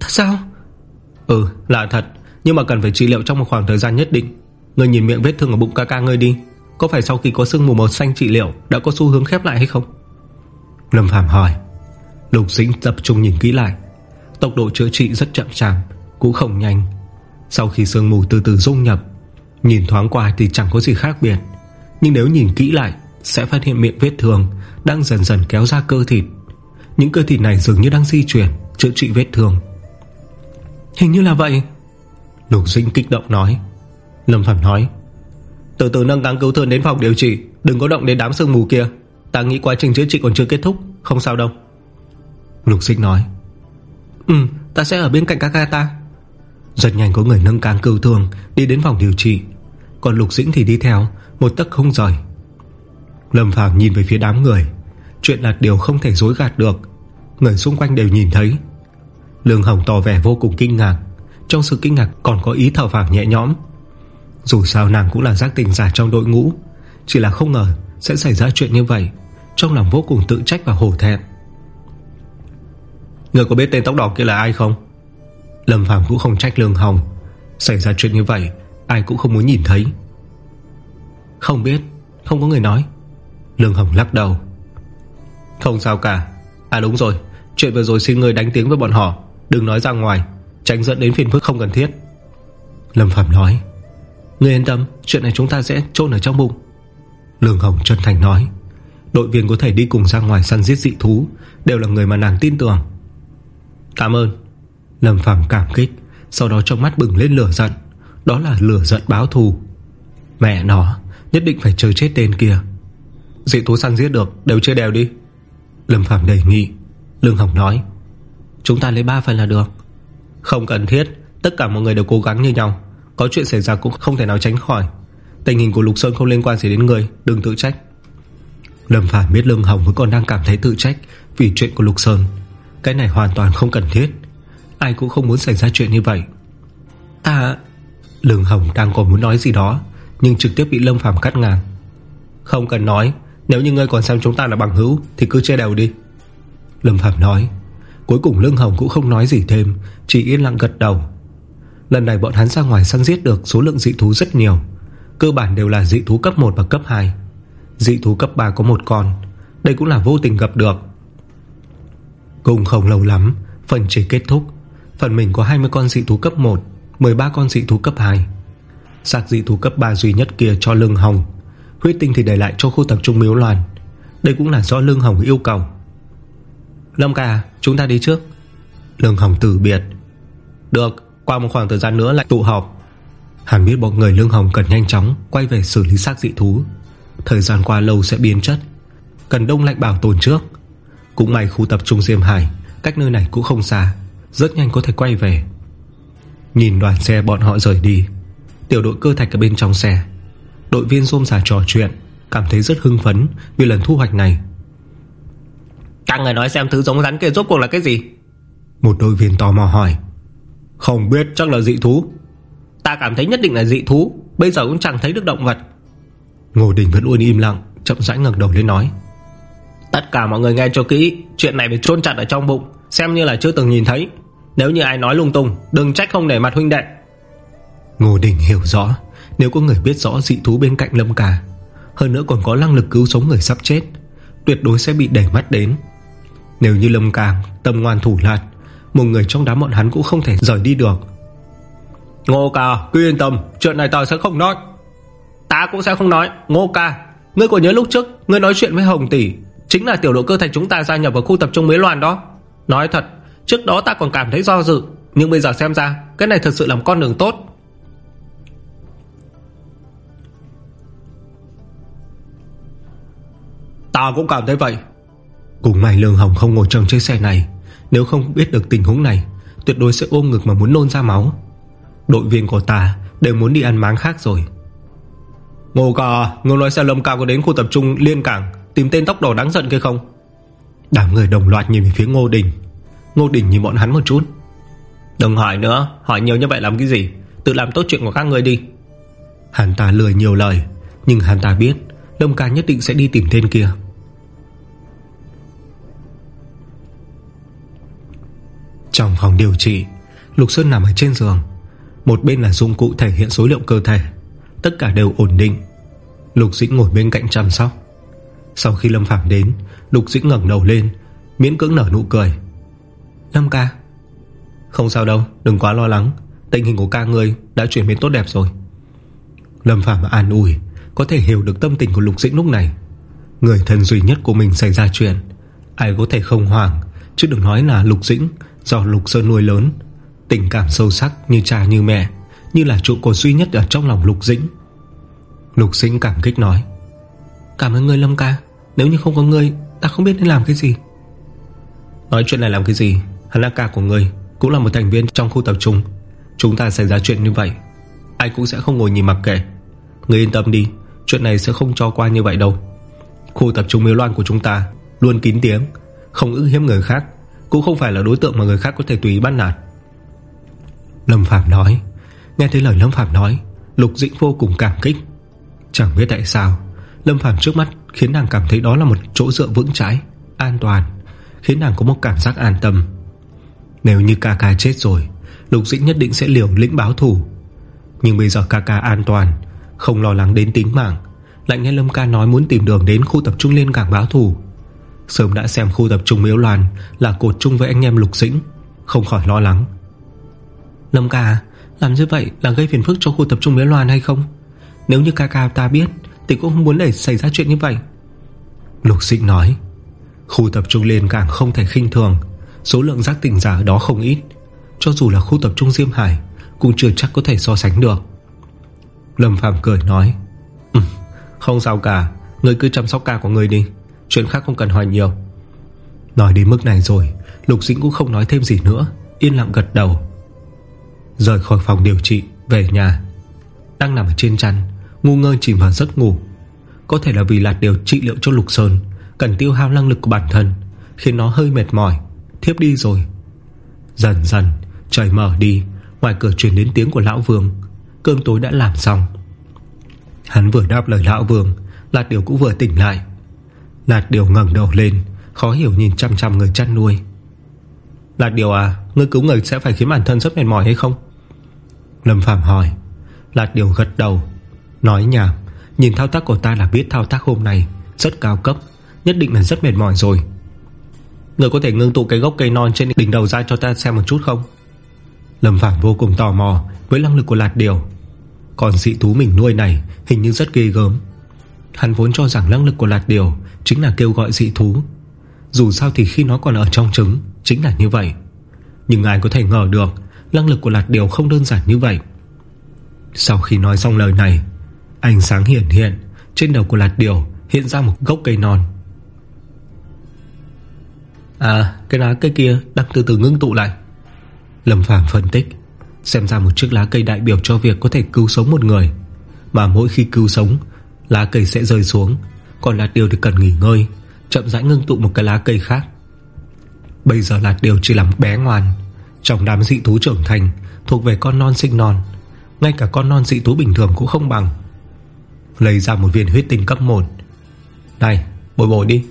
Thật sao? Ừ là thật. Nhưng mà cần phải trị liệu trong một khoảng thời gian nhất định. Ngươi nhìn miệng vết thương ở bụng ca ca ngươi đi. Có phải sau khi có sương mù màu xanh trị liệu Đã có xu hướng khép lại hay không? Lâm Phạm hỏi. Lục Dĩnh tập trung nhìn kỹ lại. Tốc độ chữa trị rất chậm chạp Cũng không nhanh. Sau khi sương mù từ từ dung nhập Nhìn thoáng qua thì chẳng có gì khác biệt. Nhưng nếu nhìn kỹ lại sẽ phát hiện miệng vết thương Đang dần dần kéo ra cơ thịt. Những cơ thịt này dường như đang di chuyển, Chữa trị vết thương. Hình như là vậy. Lục Dĩnh kích động nói. Lâm Phạm nói, Từ từ nâng cáng cứu thương đến phòng điều trị, Đừng có động đến đám sương mù kia. Ta nghĩ quá trình chữa trị còn chưa kết thúc, Không sao đâu. Lục Dĩnh nói Ừ ta sẽ ở bên cạnh các ca ta. Rất nhanh có người nâng cáng cứu thương, Đi đến phòng điều trị. Còn Lục Dĩnh thì đi theo, Một tấc không rời. Lâm Phàm nhìn về phía đám người. Chuyện là điều không thể dối gạt được. Người xung quanh đều nhìn thấy. Lương Hồng tỏ vẻ vô cùng kinh ngạc. Trong sự kinh ngạc còn có ý thở vào nhẹ nhõm. Dù sao nàng cũng là giác tình giả trong đội ngũ, Chỉ là không ngờ Sẽ xảy ra chuyện như vậy. Trong lòng vô cùng tự trách và hổ thẹn. Người có biết tên tóc đỏ kia là ai không? Lâm Phàm cũng không trách Lương Hồng. Xảy ra chuyện như vậy, Ai cũng không muốn nhìn thấy. Không biết, Không có người nói. Lương Hồng lắc đầu. Không sao cả. À đúng rồi, Chuyện vừa rồi xin người đánh tiếng với bọn họ. Đừng nói ra ngoài, Tránh dẫn đến phiền phức không cần thiết. Lâm Phạm nói. Người yên tâm, Chuyện này chúng ta sẽ chôn ở trong bụng. Lương Hồng chân thành nói. Đội viên có thể đi cùng ra ngoài săn giết dị thú, Đều là người mà nàng tin tưởng. Cảm ơn. Lâm Phàm cảm kích, Sau đó trong mắt bừng lên lửa giận. Đó là lửa giận báo thù. Mẹ nó, Nhất định phải chơi chết tên kia. Dị thú săn giết được, Đều chia đều đi. Lâm phạm đề nghị. Lương Hồng nói, Chúng ta lấy 3 phần là được. Không cần thiết, Tất cả mọi người đều cố gắng như nhau. Có chuyện xảy ra cũng không thể nào tránh khỏi. Tình hình của Lục Sơn không liên quan gì đến người, Đừng tự trách. Lâm phạm biết Lương Hồng vẫn còn đang cảm thấy tự trách Vì chuyện của Lục Sơn. Cái này hoàn toàn không cần thiết. Ai cũng không muốn xảy ra chuyện như vậy. Ta Lương Hồng đang còn muốn nói gì đó, Nhưng trực tiếp bị Lâm Phàm cắt ngang. Không cần nói nếu như ngươi còn xem chúng ta là bằng hữu, Thì cứ che đầu đi. Lâm Phạm nói. Cuối cùng Lương Hồng cũng không nói gì thêm, Chỉ yên lặng gật đầu. Lần này bọn hắn ra ngoài săn giết được số lượng dị thú rất nhiều. Cơ bản đều là dị thú cấp 1 và cấp 2 Dị thú cấp 3 có một con. Đây cũng là vô tình gặp được. Cùng không lâu lắm, Phần chỉ kết thúc. Phần mình có 20 con dị thú cấp 1 13 con dị thú cấp 2 Sạc dị thú cấp 3 duy nhất kia cho Lương Hồng. Huyết tinh thì để lại cho khu tập trung miếu loàn Đây cũng là do Lương Hồng yêu cầu. Lâm ca, chúng ta đi trước. Lương Hồng từ biệt. Được, qua một khoảng thời gian nữa lại tụ họp. Hẳn biết bọn người Lương Hồng cần nhanh chóng Quay về xử lý xác dị thú. Thời gian qua lâu sẽ biến chất. Cần đông lạnh bảo tồn trước. Cũng may khu tập trung Diêm Hải, Cách nơi này cũng không xa. Rất nhanh có thể quay về. Nhìn đoàn xe bọn họ rời đi. Tiểu đội cơ thạch ở bên trong xe. Đội viên rôm xà trò chuyện Cảm thấy rất hưng phấn vì lần thu hoạch này. Các người nói xem thứ giống rắn kia rốt cuộc là cái gì? Một đội viên tò mò hỏi. Không biết chắc là dị thú. Ta cảm thấy nhất định là dị thú Bây giờ cũng chẳng thấy được động vật. Ngô Đình vẫn luôn im lặng Chậm rãi ngẩng đầu lên nói. Tất cả mọi người nghe cho kỹ Chuyện này phải chôn chặt ở trong bụng Xem như là chưa từng nhìn thấy. Nếu như ai nói lung tung Đừng trách không để mặt huynh đệ. Ngô Đình hiểu rõ nếu có người biết rõ dị thú bên cạnh Lâm Cà, Hơn nữa còn có năng lực cứu sống người sắp chết, Tuyệt đối sẽ bị đẩy mắt đến. Nếu như Lâm Cà, tâm ngoan thủ lạt Một người trong đám bọn hắn cũng không thể rời đi được. Ngô ca, cứ yên tâm, Chuyện này ta sẽ không nói. Ta cũng sẽ không nói, Ngô ca, Ngươi có nhớ lúc trước Ngươi nói chuyện với Hồng Tỷ, Chính là tiểu đội cơ thạch chúng ta gia nhập vào khu tập trung mới loàn đó. Nói thật, Trước đó ta còn cảm thấy do dự, Nhưng bây giờ xem ra, Cái này thật sự làm con đường tốt. Ta cũng cảm thấy vậy. Cùng mày Lương Hồng không ngồi trong chiếc xe này, Nếu không biết được tình huống này, Tuyệt đối sẽ ôm ngực mà muốn nôn ra máu. Đội viên của ta đều muốn đi ăn máng khác rồi. Ngô ca, Ngô nói xe lâm cao có đến khu tập trung Liên Cảng, Tìm tên tóc đỏ đáng giận kia không? Đám người đồng loạt nhìn về phía Ngô Đình. Ngô Đình nhìn bọn hắn một chút. Đừng hỏi nữa, Hỏi nhiều như vậy làm cái gì? Tự làm tốt chuyện của các người đi. Hắn ta lười nhiều lời, Nhưng hắn ta biết Lâm ca nhất định sẽ đi tìm tên kia. Trong phòng điều trị, Lục Sơn nằm ở trên giường. Một bên là dụng cụ thể hiện số liệu cơ thể. Tất cả đều ổn định. Lục Dĩnh ngồi bên cạnh chăm sóc. Sau khi Lâm Phạm đến, Lục Dĩnh ngẩng đầu lên, Miễn cưỡng nở nụ cười. Lâm ca, Không sao đâu, đừng quá lo lắng. Tình hình của ca người đã chuyển biến tốt đẹp rồi. Lâm Phạm an ủi. Có thể hiểu được tâm tình của Lục Dĩnh lúc này. Người thân duy nhất của mình xảy ra chuyện, Ai có thể không hoảng, Chứ đừng nói là Lục Dĩnh Do Lục Sơn nuôi lớn. Tình cảm sâu sắc như cha như mẹ, Như là trụ cột duy nhất ở trong lòng Lục Dĩnh. Lục Dĩnh cảm kích nói, Cảm ơn ngươi, Lâm ca. Nếu như không có ngươi, Ta không biết nên làm cái gì. Nói chuyện này làm cái gì? Hắn là ca của ngươi, Cũng là một thành viên trong khu tập trung. Chúng ta xảy ra chuyện như vậy, Ai cũng sẽ không ngồi nhìn mặc kệ Ngươi yên tâm đi. Chuyện này sẽ không cho qua như vậy đâu. Khu tập trung miếu loan của chúng ta Luôn kín tiếng, Không ức hiếp người khác, Cũng không phải là đối tượng mà người khác có thể tùy bắt nạt. Lâm Phạm nói, Nghe thấy lời Lâm Phạm nói, Lục Dĩnh vô cùng cảm kích. Chẳng biết tại sao, Lâm Phạm trước mắt khiến nàng cảm thấy đó là một chỗ dựa vững chãi, An toàn, Khiến nàng có một cảm giác an tâm. Nếu như ca ca chết rồi, Lục Dĩnh nhất định sẽ liều lĩnh báo thù. Nhưng bây giờ ca ca an toàn không lo lắng đến tính mạng, Lại nghe Lâm ca nói muốn tìm đường đến khu tập trung liên cảng báo thù Sớm đã xem khu tập trung miếu loàn Là cột chung với anh em lục dĩnh, Không khỏi lo lắng. Lâm ca, Làm như vậy là gây phiền phức cho khu tập trung miếu loàn hay không? Nếu như ca ca ta biết, Thì cũng không muốn để xảy ra chuyện như vậy. Lục dĩnh nói, Khu tập trung liên cảng không thể khinh thường, Số lượng giác tỉnh giả đó không ít. Cho dù là khu tập trung Diêm Hải, Cũng chưa chắc có thể so sánh được. Lâm Phàm cười nói Không sao cả Người cứ chăm sóc ca của người đi, Chuyện khác không cần hỏi nhiều. Nói đến mức này rồi, Lục Dĩnh cũng không nói thêm gì nữa, Yên lặng gật đầu. Rời khỏi phòng điều trị, Về nhà. Đang nằm ở trên chăn, Ngu ngơ chìm vào giấc ngủ. Có thể là vì lạt điều trị liệu cho Lục Sơn, Cần tiêu hao năng lực của bản thân, Khiến nó hơi mệt mỏi, Thiếp đi rồi. Dần dần, trời mở đi, Ngoài cửa truyền đến tiếng của Lão Vương. Cơm tối đã làm xong. Hắn vừa đáp lời Lão Vương, Lạt Điều cũng vừa tỉnh lại. Lạt Điều ngẩng đầu lên, Khó hiểu nhìn chăm chăm người chăn nuôi. Lạt Điều à Ngươi cứu người sẽ phải khiến bản thân rất mệt mỏi hay không? Lâm phàm hỏi. Lạt Điều gật đầu, Nói nhảm, Nhìn thao tác của ta là biết thao tác hôm nay, Rất cao cấp, Nhất định là rất mệt mỏi rồi. Người có thể ngưng tụ cái gốc cây non trên đỉnh đầu ra cho ta xem một chút không? Lâm Phàm vô cùng tò mò Với năng lực của Lạt Điều. Còn dị thú mình nuôi này hình như rất ghê gớm. Hắn vốn cho rằng năng lực của Lạt Điều Chính là kêu gọi dị thú. Dù sao thì khi nó còn ở trong trứng, Chính là như vậy. Nhưng ai có thể ngờ được, Năng lực của Lạt Điều không đơn giản như vậy. Sau khi nói xong lời này, Ánh sáng hiển hiện, Trên đầu của Lạt Điều hiện ra một gốc cây non. À cái lá cây kia đang từ từ ngưng tụ lại. Lâm Phàm phân tích, Xem ra một chiếc lá cây đại biểu cho việc có thể cứu sống một người. Mà mỗi khi cứu sống, Lá cây sẽ rơi xuống, Còn lạt điều thì cần nghỉ ngơi, Chậm rãi ngưng tụ một cái lá cây khác. Bây giờ lạt điều chỉ là một bé ngoan, Trong đám dị thú trưởng thành, Thuộc về con non sinh non, Ngay cả con non dị thú bình thường cũng không bằng. Lấy ra một viên huyết tinh cấp 1 Này, bồi bồi đi.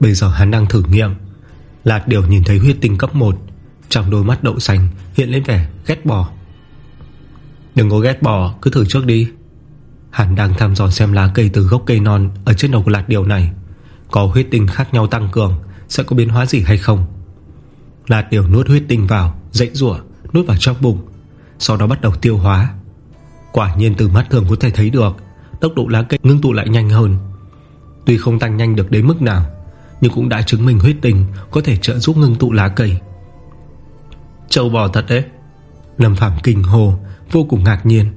Bây giờ hắn đang thử nghiệm, Lạt điều nhìn thấy huyết tinh cấp 1 trong đôi mắt đậu xanh hiện lên vẻ ghét bỏ. Đừng có ghét bỏ, Cứ thử trước đi. Hắn đang thăm dò xem lá cây từ gốc cây non Ở trên đầu của lạt điều này Có huyết tinh khác nhau tăng cường, Sẽ có biến hóa gì hay không. Lạt điều nuốt huyết tinh vào Dậy rủa, nuốt vào trong bụng, Sau đó bắt đầu tiêu hóa. Quả nhiên từ mắt thường có thể thấy được, Tốc độ lá cây ngưng tụ lại nhanh hơn. Tuy không tăng nhanh được đến mức nào, Nhưng cũng đã chứng minh huyết tinh Có thể trợ giúp ngưng tụ lá cây. Châu bò thật đấy. Lâm Phạm kinh hồ Vô cùng ngạc nhiên.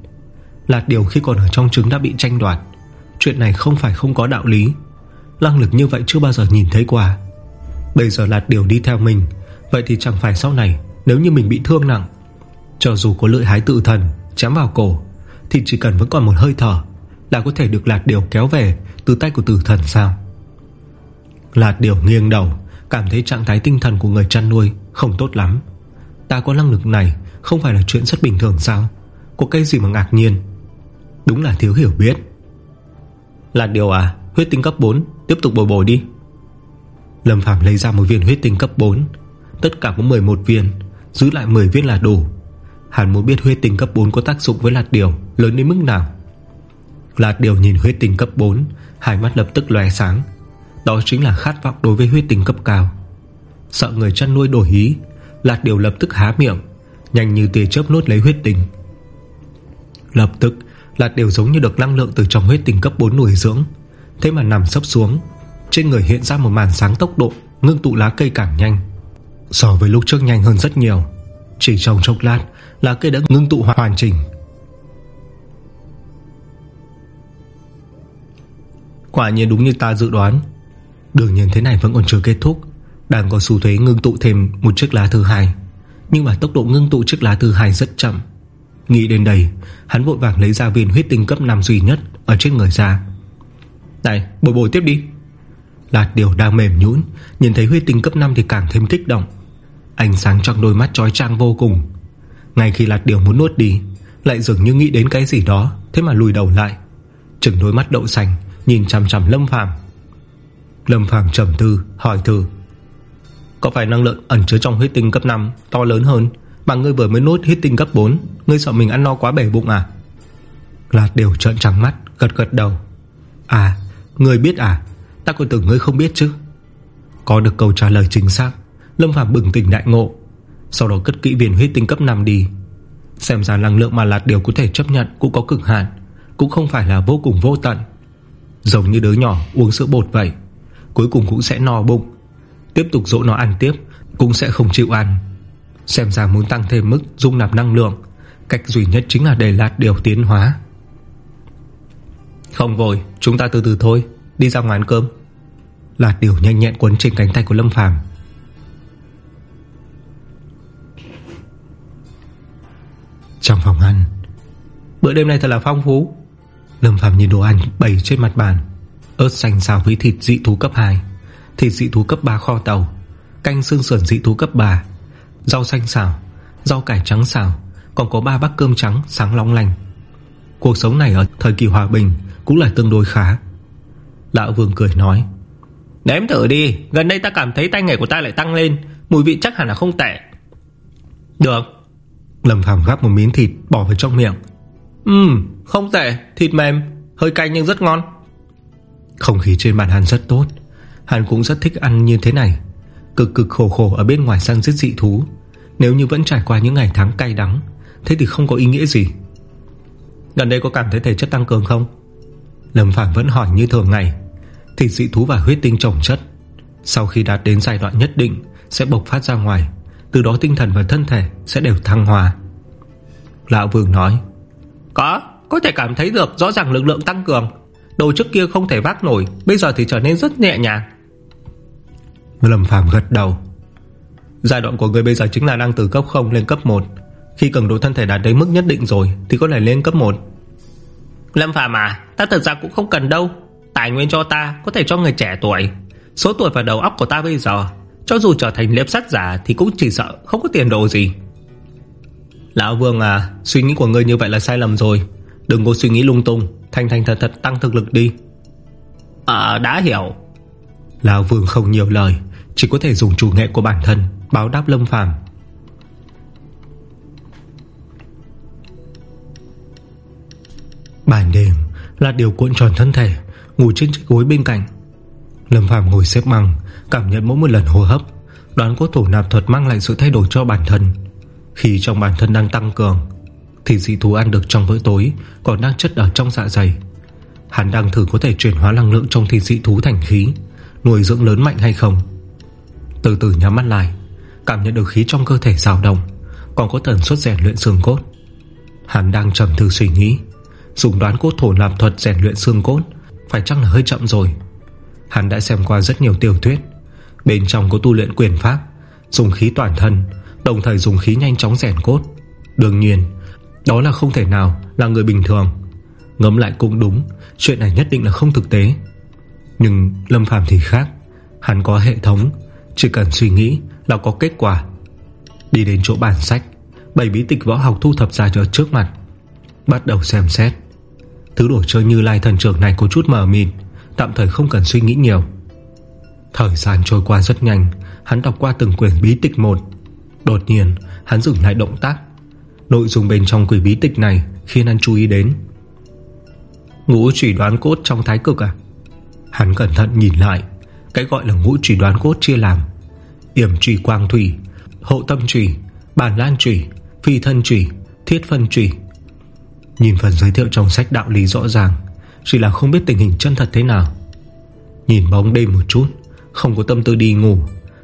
Lạt điều khi còn ở trong trứng đã bị tranh đoạt. Chuyện này không phải không có đạo lý. Năng lực như vậy chưa bao giờ nhìn thấy qua. Bây giờ lạt điều đi theo mình, Vậy thì chẳng phải sau này, Nếu như mình bị thương nặng, Cho dù có lợi hái tự thần, Chém vào cổ, Thì chỉ cần vẫn còn một hơi thở Là có thể được lạt điều kéo về Từ tay của tử thần sao? Lạt điều nghiêng đầu, Cảm thấy trạng thái tinh thần của người chăn nuôi Không tốt lắm. Ta có năng lực này Không phải là chuyện rất bình thường sao? Có cái gì mà ngạc nhiên? Đúng là thiếu hiểu biết. Lạt điều à Huyết tinh cấp 4 Tiếp tục bồi bồi đi. Lâm Phạm lấy ra một viên huyết tinh cấp 4 Tất cả có 11 viên, Giữ lại 10 viên là đủ. Hắn muốn biết huyết tinh cấp 4 có tác dụng với lạt điều Lớn đến mức nào. Lạt điều nhìn huyết tinh cấp 4 Hai mắt lập tức lòe sáng. Đó chính là khát vọng đối với huyết tinh cấp cao. Sợ người chăn nuôi đổi ý Lạt điều lập tức há miệng, Nhanh như tia chớp nốt lấy huyết tình Lập tức, Lạt điều giống như được năng lượng từ trong huyết tình cấp 4 nuôi dưỡng. Thế mà nằm sấp xuống, Trên người hiện ra một màn sáng tốc độ, Ngưng tụ lá cây càng nhanh. So với lúc trước nhanh hơn rất nhiều, Chỉ trong chốc lát, Lá cây đã ngưng tụ hoàn chỉnh. Quả nhiên đúng như ta dự đoán. Đương nhiên thế này vẫn còn chưa kết thúc đang có xu thế ngưng tụ thêm một chiếc lá thứ hai. Nhưng mà tốc độ ngưng tụ chiếc lá thứ hai rất chậm. Nghĩ đến đây, Hắn vội vàng lấy ra viên huyết tinh cấp 5 duy nhất Ở trên người ra. Này, bồi bồi tiếp đi. Lạt điều đang mềm nhũn, Nhìn thấy huyết tinh cấp 5 thì càng thêm kích động. Ánh sáng trong đôi mắt trói trang vô cùng. Ngay khi lạt điều muốn nuốt đi, Lại dường như nghĩ đến cái gì đó, Thế mà lùi đầu lại. Trừng đôi mắt đậu xanh, Nhìn chằm chằm Lâm Phàm. Lâm Phàm trầm tư, hỏi thử có phải năng lượng ẩn chứa trong huyết tinh cấp 5 To lớn hơn? Mà ngươi vừa mới nuốt huyết tinh cấp 4 Ngươi sợ mình ăn no quá bể bụng à? Lạt đều trợn trắng mắt, Gật gật đầu. À Ngươi biết à? Ta còn tưởng ngươi không biết chứ. Có được câu trả lời chính xác, Lâm Phạm bừng tỉnh đại ngộ. Sau đó cất kỹ viên huyết tinh cấp 5 đi. Xem ra năng lượng mà lạt đều có thể chấp nhận Cũng có cực hạn, Cũng không phải là vô cùng vô tận. Giống như đứa nhỏ uống sữa bột vậy, Cuối cùng cũng sẽ no bụng Tiếp tục dỗ nó ăn tiếp, Cũng sẽ không chịu ăn. Xem ra muốn tăng thêm mức dung nạp năng lượng, Cách duy nhất chính là để lạt điều tiến hóa. Không vội, Chúng ta từ từ thôi, Đi ra ngoài ăn cơm. Lạt điều nhanh nhẹn quấn trên cánh tay của Lâm Phàm. Trong phòng ăn, Bữa đêm này thật là phong phú. Lâm Phạm nhìn đồ ăn bày trên mặt bàn, ớt xanh xào với thịt dị thú cấp 2 Thịt dị thú cấp 3 kho tàu. Canh xương sườn dị thú cấp 3 Rau xanh xào Rau cải trắng xào Còn có ba bát cơm trắng sáng long lành Cuộc sống này ở thời kỳ hòa bình Cũng là tương đối khá. Lão Vương cười nói Nếm thử đi Gần đây ta cảm thấy tay nghề của ta lại tăng lên Mùi vị chắc hẳn là không tệ. Được. Lâm Phàm gắp một miếng thịt bỏ vào trong miệng. Ừm không tệ Thịt mềm Hơi cay nhưng rất ngon. Không khí trên bàn hắn rất tốt Hắn cũng rất thích ăn như thế này. Cực cực khổ khổ ở bên ngoài săn giết dị thú. Nếu như vẫn trải qua những ngày tháng cay đắng Thế thì không có ý nghĩa gì. Gần đây có cảm thấy thể chất tăng cường không? Lâm Phạm vẫn hỏi như thường ngày. Thịt dị thú và huyết tinh trồng chất. Sau khi đạt đến giai đoạn nhất định Sẽ bộc phát ra ngoài. Từ đó tinh thần và thân thể sẽ đều thăng hòa Lão Vương nói Có, có thể cảm thấy được rõ ràng lực lượng tăng cường. Đồ trước kia không thể vác nổi Bây giờ thì trở nên rất nhẹ nhàng. Lâm Phàm gật đầu. Giai đoạn của người bây giờ chính là đang từ cấp 0 lên cấp 1 Khi cường độ thân thể đạt đến mức nhất định rồi Thì có thể lên cấp 1 Lâm Phàm à Ta thật ra cũng không cần đâu. Tài nguyên cho ta có thể cho người trẻ tuổi. Số tuổi và đầu óc của ta bây giờ Cho dù trở thành liệp sắt giả Thì cũng chỉ sợ không có tiền đồ gì. Lão Vương à Suy nghĩ của ngươi như vậy là sai lầm rồi. Đừng có suy nghĩ lung tung Thành thành thật thật tăng thực lực đi. Ờ đã hiểu Lão Vương không nhiều lời, Chỉ có thể dùng chủ nghệ của bản thân Báo đáp Lâm Phàm. Bản đêm là điều cuộn tròn thân thể Ngủ trên chiếc gối bên cạnh. Lâm Phàm ngồi xếp bằng, Cảm nhận mỗi một lần hô hấp, Đoán có thổ nạp thuật mang lại sự thay đổi cho bản thân. Khi trong bản thân đang tăng cường, Thì dị thú ăn được trong bữa tối Còn đang chất ở trong dạ dày. Hắn đang thử có thể chuyển hóa năng lượng Trong thịt dị thú thành khí. Nuôi dưỡng lớn mạnh hay không? Từ từ nhắm mắt lại, Cảm nhận được khí trong cơ thể dao động, Còn có tần suất rèn luyện xương cốt. Hắn đang trầm thư suy nghĩ, Dùng đoán cốt thổ làm thuật rèn luyện xương cốt Phải chăng là hơi chậm rồi? Hắn đã xem qua rất nhiều tiểu thuyết, Bên trong có tu luyện quyền pháp, Dùng khí toàn thân, Đồng thời dùng khí nhanh chóng rèn cốt. Đương nhiên, Đó là không thể nào là người bình thường. Ngấm lại cũng đúng, Chuyện này nhất định là không thực tế. Nhưng Lâm Phàm thì khác. Hắn có hệ thống, Chỉ cần suy nghĩ là có kết quả. Đi đến chỗ bản sách, Bảy bí tịch võ học thu thập ra cho trước mặt. Bắt đầu xem xét. Thứ đồ chơi như lai thần trưởng này có chút mờ mịt, Tạm thời không cần suy nghĩ nhiều. Thời gian trôi qua rất nhanh, Hắn đọc qua từng quyển bí tịch một. Đột nhiên, hắn dừng lại động tác. Nội dung bên trong quyển bí tịch này Khiến hắn chú ý đến. Ngũ chỉ đoán cốt trong thái cực à? Hắn cẩn thận nhìn lại Cái gọi là ngũ chỉ đoán cốt chia làm. Yểm trì quang thủy Hộ tâm trì Bản lan trì Phi thân trì Thiết phân trì. Nhìn phần giới thiệu trong sách đạo lý rõ ràng Chỉ là không biết tình hình chân thật thế nào. Nhìn bóng đêm một chút Không có tâm tư đi ngủ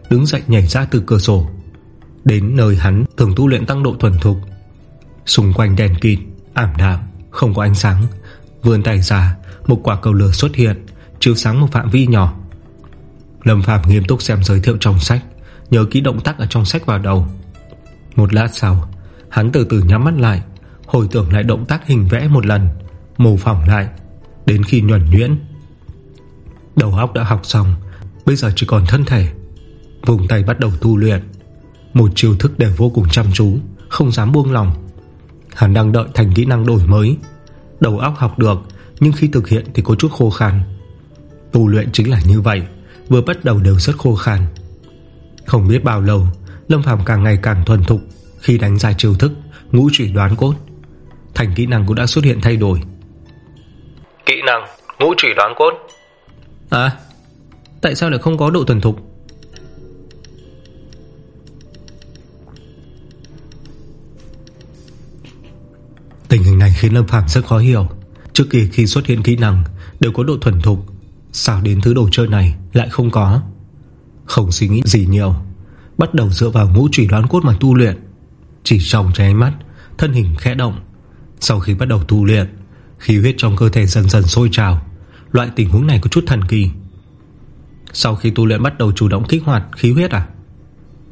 Đứng dậy nhảy ra từ cửa sổ. Đến nơi hắn thường tu luyện tăng độ thuần thục. Xung quanh đèn kịt Ảm đạm, không có ánh sáng. Vươn tay ra Một quả cầu lửa xuất hiện Chiếu sáng một phạm vi nhỏ. Lâm Phạm nghiêm túc xem giới thiệu trong sách, Nhớ kỹ động tác ở trong sách vào đầu. Một lát sau, Hắn từ từ nhắm mắt lại, Hồi tưởng lại động tác hình vẽ một lần, Mô phỏng lại, Đến khi nhuẩn nhuyễn. Đầu óc đã học xong, Bây giờ chỉ còn thân thể. Vùng tay bắt đầu tu luyện. Một chiêu thức đều vô cùng chăm chú, Không dám buông lòng Hắn đang đợi thành kỹ năng đổi mới. Đầu óc học được, Nhưng khi thực hiện thì có chút khô khăn Tu luyện chính là như vậy Vừa bắt đầu đều rất khô khan. Không biết bao lâu Lâm Phàm càng ngày càng thuần thục Khi đánh ra chiêu thức Ngũ chỉ đoán cốt Thành kỹ năng cũng đã xuất hiện thay đổi. Kỹ năng Ngũ trì đoán cốt. À Tại sao lại không có độ thuần thục? Tình hình này khiến Lâm Phàm rất khó hiểu. Trước kỳ khi xuất hiện kỹ năng Đều có độ thuần thục Sao đến thứ đồ chơi này lại không có? Không suy nghĩ gì nhiều, Bắt đầu dựa vào ngũ trùy đoán cốt mà tu luyện. Chỉ trong trái mắt, Thân hình khẽ động. Sau khi bắt đầu tu luyện, Khí huyết trong cơ thể dần dần sôi trào. Loại tình huống này có chút thần kỳ. Sau khi tu luyện bắt đầu chủ động kích hoạt khí huyết à?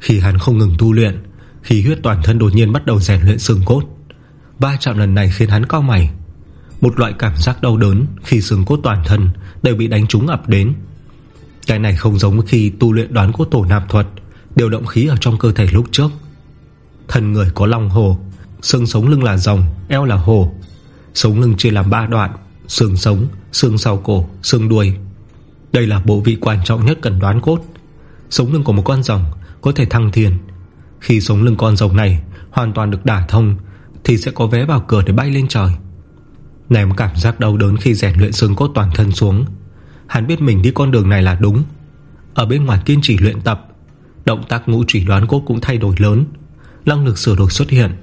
Khi hắn không ngừng tu luyện, Khí huyết toàn thân đột nhiên bắt đầu rèn luyện xương cốt. Va chạm lần này khiến hắn cao mày. Một loại cảm giác đau đớn Khi xương cốt toàn thân Đều bị đánh trúng ập đến. Cái này không giống khi tu luyện đoán cốt tổ nạp thuật Điều động khí ở trong cơ thể lúc trước. Thân người có lòng hồ Xương sống lưng là rồng Eo là hồ. Sống lưng chia làm 3 đoạn Xương sống, xương sau cổ, xương đuôi. Đây là bộ vị quan trọng nhất cần đoán cốt. Sống lưng của một con rồng Có thể thăng thiền. Khi sống lưng con rồng này Hoàn toàn được đả thông Thì sẽ có vé vào cửa để bay lên trời. Ném cảm giác đau đớn khi rèn luyện xương cốt toàn thân xuống. Hắn biết mình đi con đường này là đúng. Ở bên ngoài kiên trì luyện tập, Động tác ngũ trì đoán cốt cũng thay đổi lớn. Năng lực sửa đổi xuất hiện.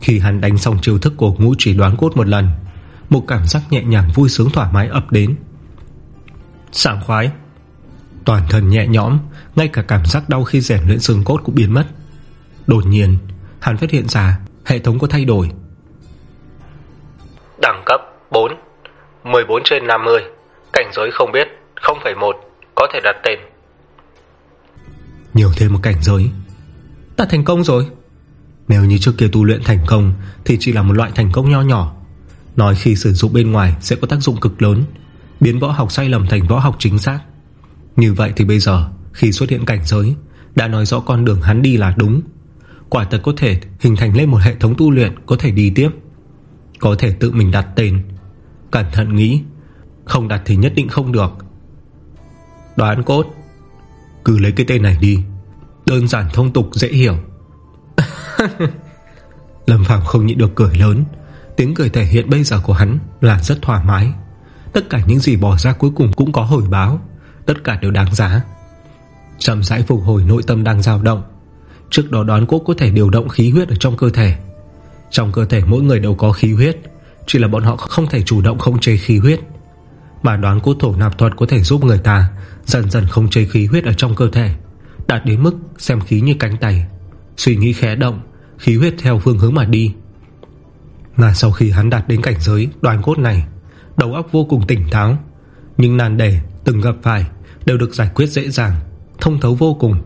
Khi hắn đánh xong chiêu thức của ngũ trì đoán cốt một lần, Một cảm giác nhẹ nhàng vui sướng thoải mái ập đến. Sảng khoái. Toàn thân nhẹ nhõm, Ngay cả cảm giác đau khi rèn luyện xương cốt cũng biến mất. Đột nhiên, Hắn phát hiện ra hệ thống có thay đổi. Đẳng cấp 4 14 trên 50 Cảnh giới không biết 0,1 Có thể đặt tên. Nhiều thêm một cảnh giới. Ta thành công rồi. Nếu như trước kia tu luyện thành công Thì chỉ là một loại thành công nho nhỏ. Nói khi sử dụng bên ngoài sẽ có tác dụng cực lớn Biến võ học sai lầm thành võ học chính xác. Như vậy thì bây giờ Khi xuất hiện cảnh giới Đã nói rõ con đường hắn đi là đúng. Quả thật có thể hình thành lên một hệ thống tu luyện Có thể đi tiếp. Có thể tự mình đặt tên. Cẩn thận nghĩ, Không đặt thì nhất định không được. Đoán cốt, Cứ lấy cái tên này đi, Đơn giản thông tục dễ hiểu. Lâm Phạm không nhịn được cười lớn, Tiếng cười thể hiện bây giờ của hắn Là rất thoải mái. Tất cả những gì bỏ ra cuối cùng cũng có hồi báo, Tất cả đều đáng giá. Chậm rãi phục hồi nội tâm đang dao động. Trước đó đoán cốt có thể điều động khí huyết ở trong cơ thể. Trong cơ thể mỗi người đều có khí huyết, Chỉ là bọn họ không thể chủ động không chế khí huyết. Mà đoán cốt thổ nạp thuật có thể giúp người ta Dần dần không chế khí huyết ở trong cơ thể, Đạt đến mức xem khí như cánh tay. Suy nghĩ khẽ động, Khí huyết theo phương hướng mà đi. Mà sau khi hắn đạt đến cảnh giới Đoàn cốt này, Đầu óc vô cùng tỉnh táo. Nhưng nan đề từng gặp phải Đều được giải quyết dễ dàng, Thông thấu vô cùng.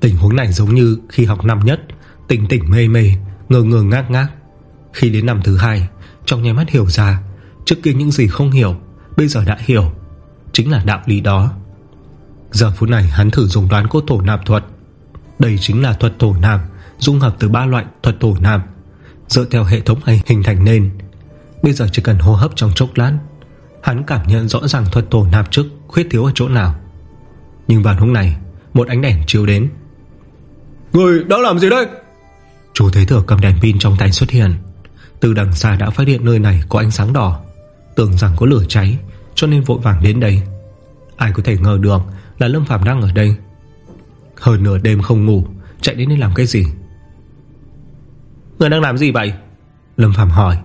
Tình huống này giống như khi học năm nhất, Tỉnh tỉnh mê mê Ngờ ngờ ngác ngác. Khi đến năm thứ hai, Trong nháy mắt hiểu ra, Trước kia những gì không hiểu, Bây giờ đã hiểu, Chính là đạo lý đó. Giờ phút này, hắn thử dùng đoán cốt thổ nạp thuật. Đây chính là thuật thổ nạp, Dung hợp từ ba loại thuật thổ nạp, Dựa theo hệ thống này hình thành nên. Bây giờ chỉ cần hô hấp trong chốc lát, Hắn cảm nhận rõ ràng thuật thổ nạp trước Khuyết thiếu ở chỗ nào. Nhưng vào lúc này, Một ánh đèn chiếu đến. Người đang làm gì đây? Chú thấy thừa cầm đèn pin trong tay xuất hiện. Từ đằng xa đã phát hiện nơi này có ánh sáng đỏ. Tưởng rằng có lửa cháy, Cho nên vội vàng đến đây. Ai có thể ngờ được là Lâm Phạm đang ở đây. Hơn nửa đêm không ngủ, Chạy đến đây làm cái gì? Người đang làm gì vậy? Lâm Phạm hỏi.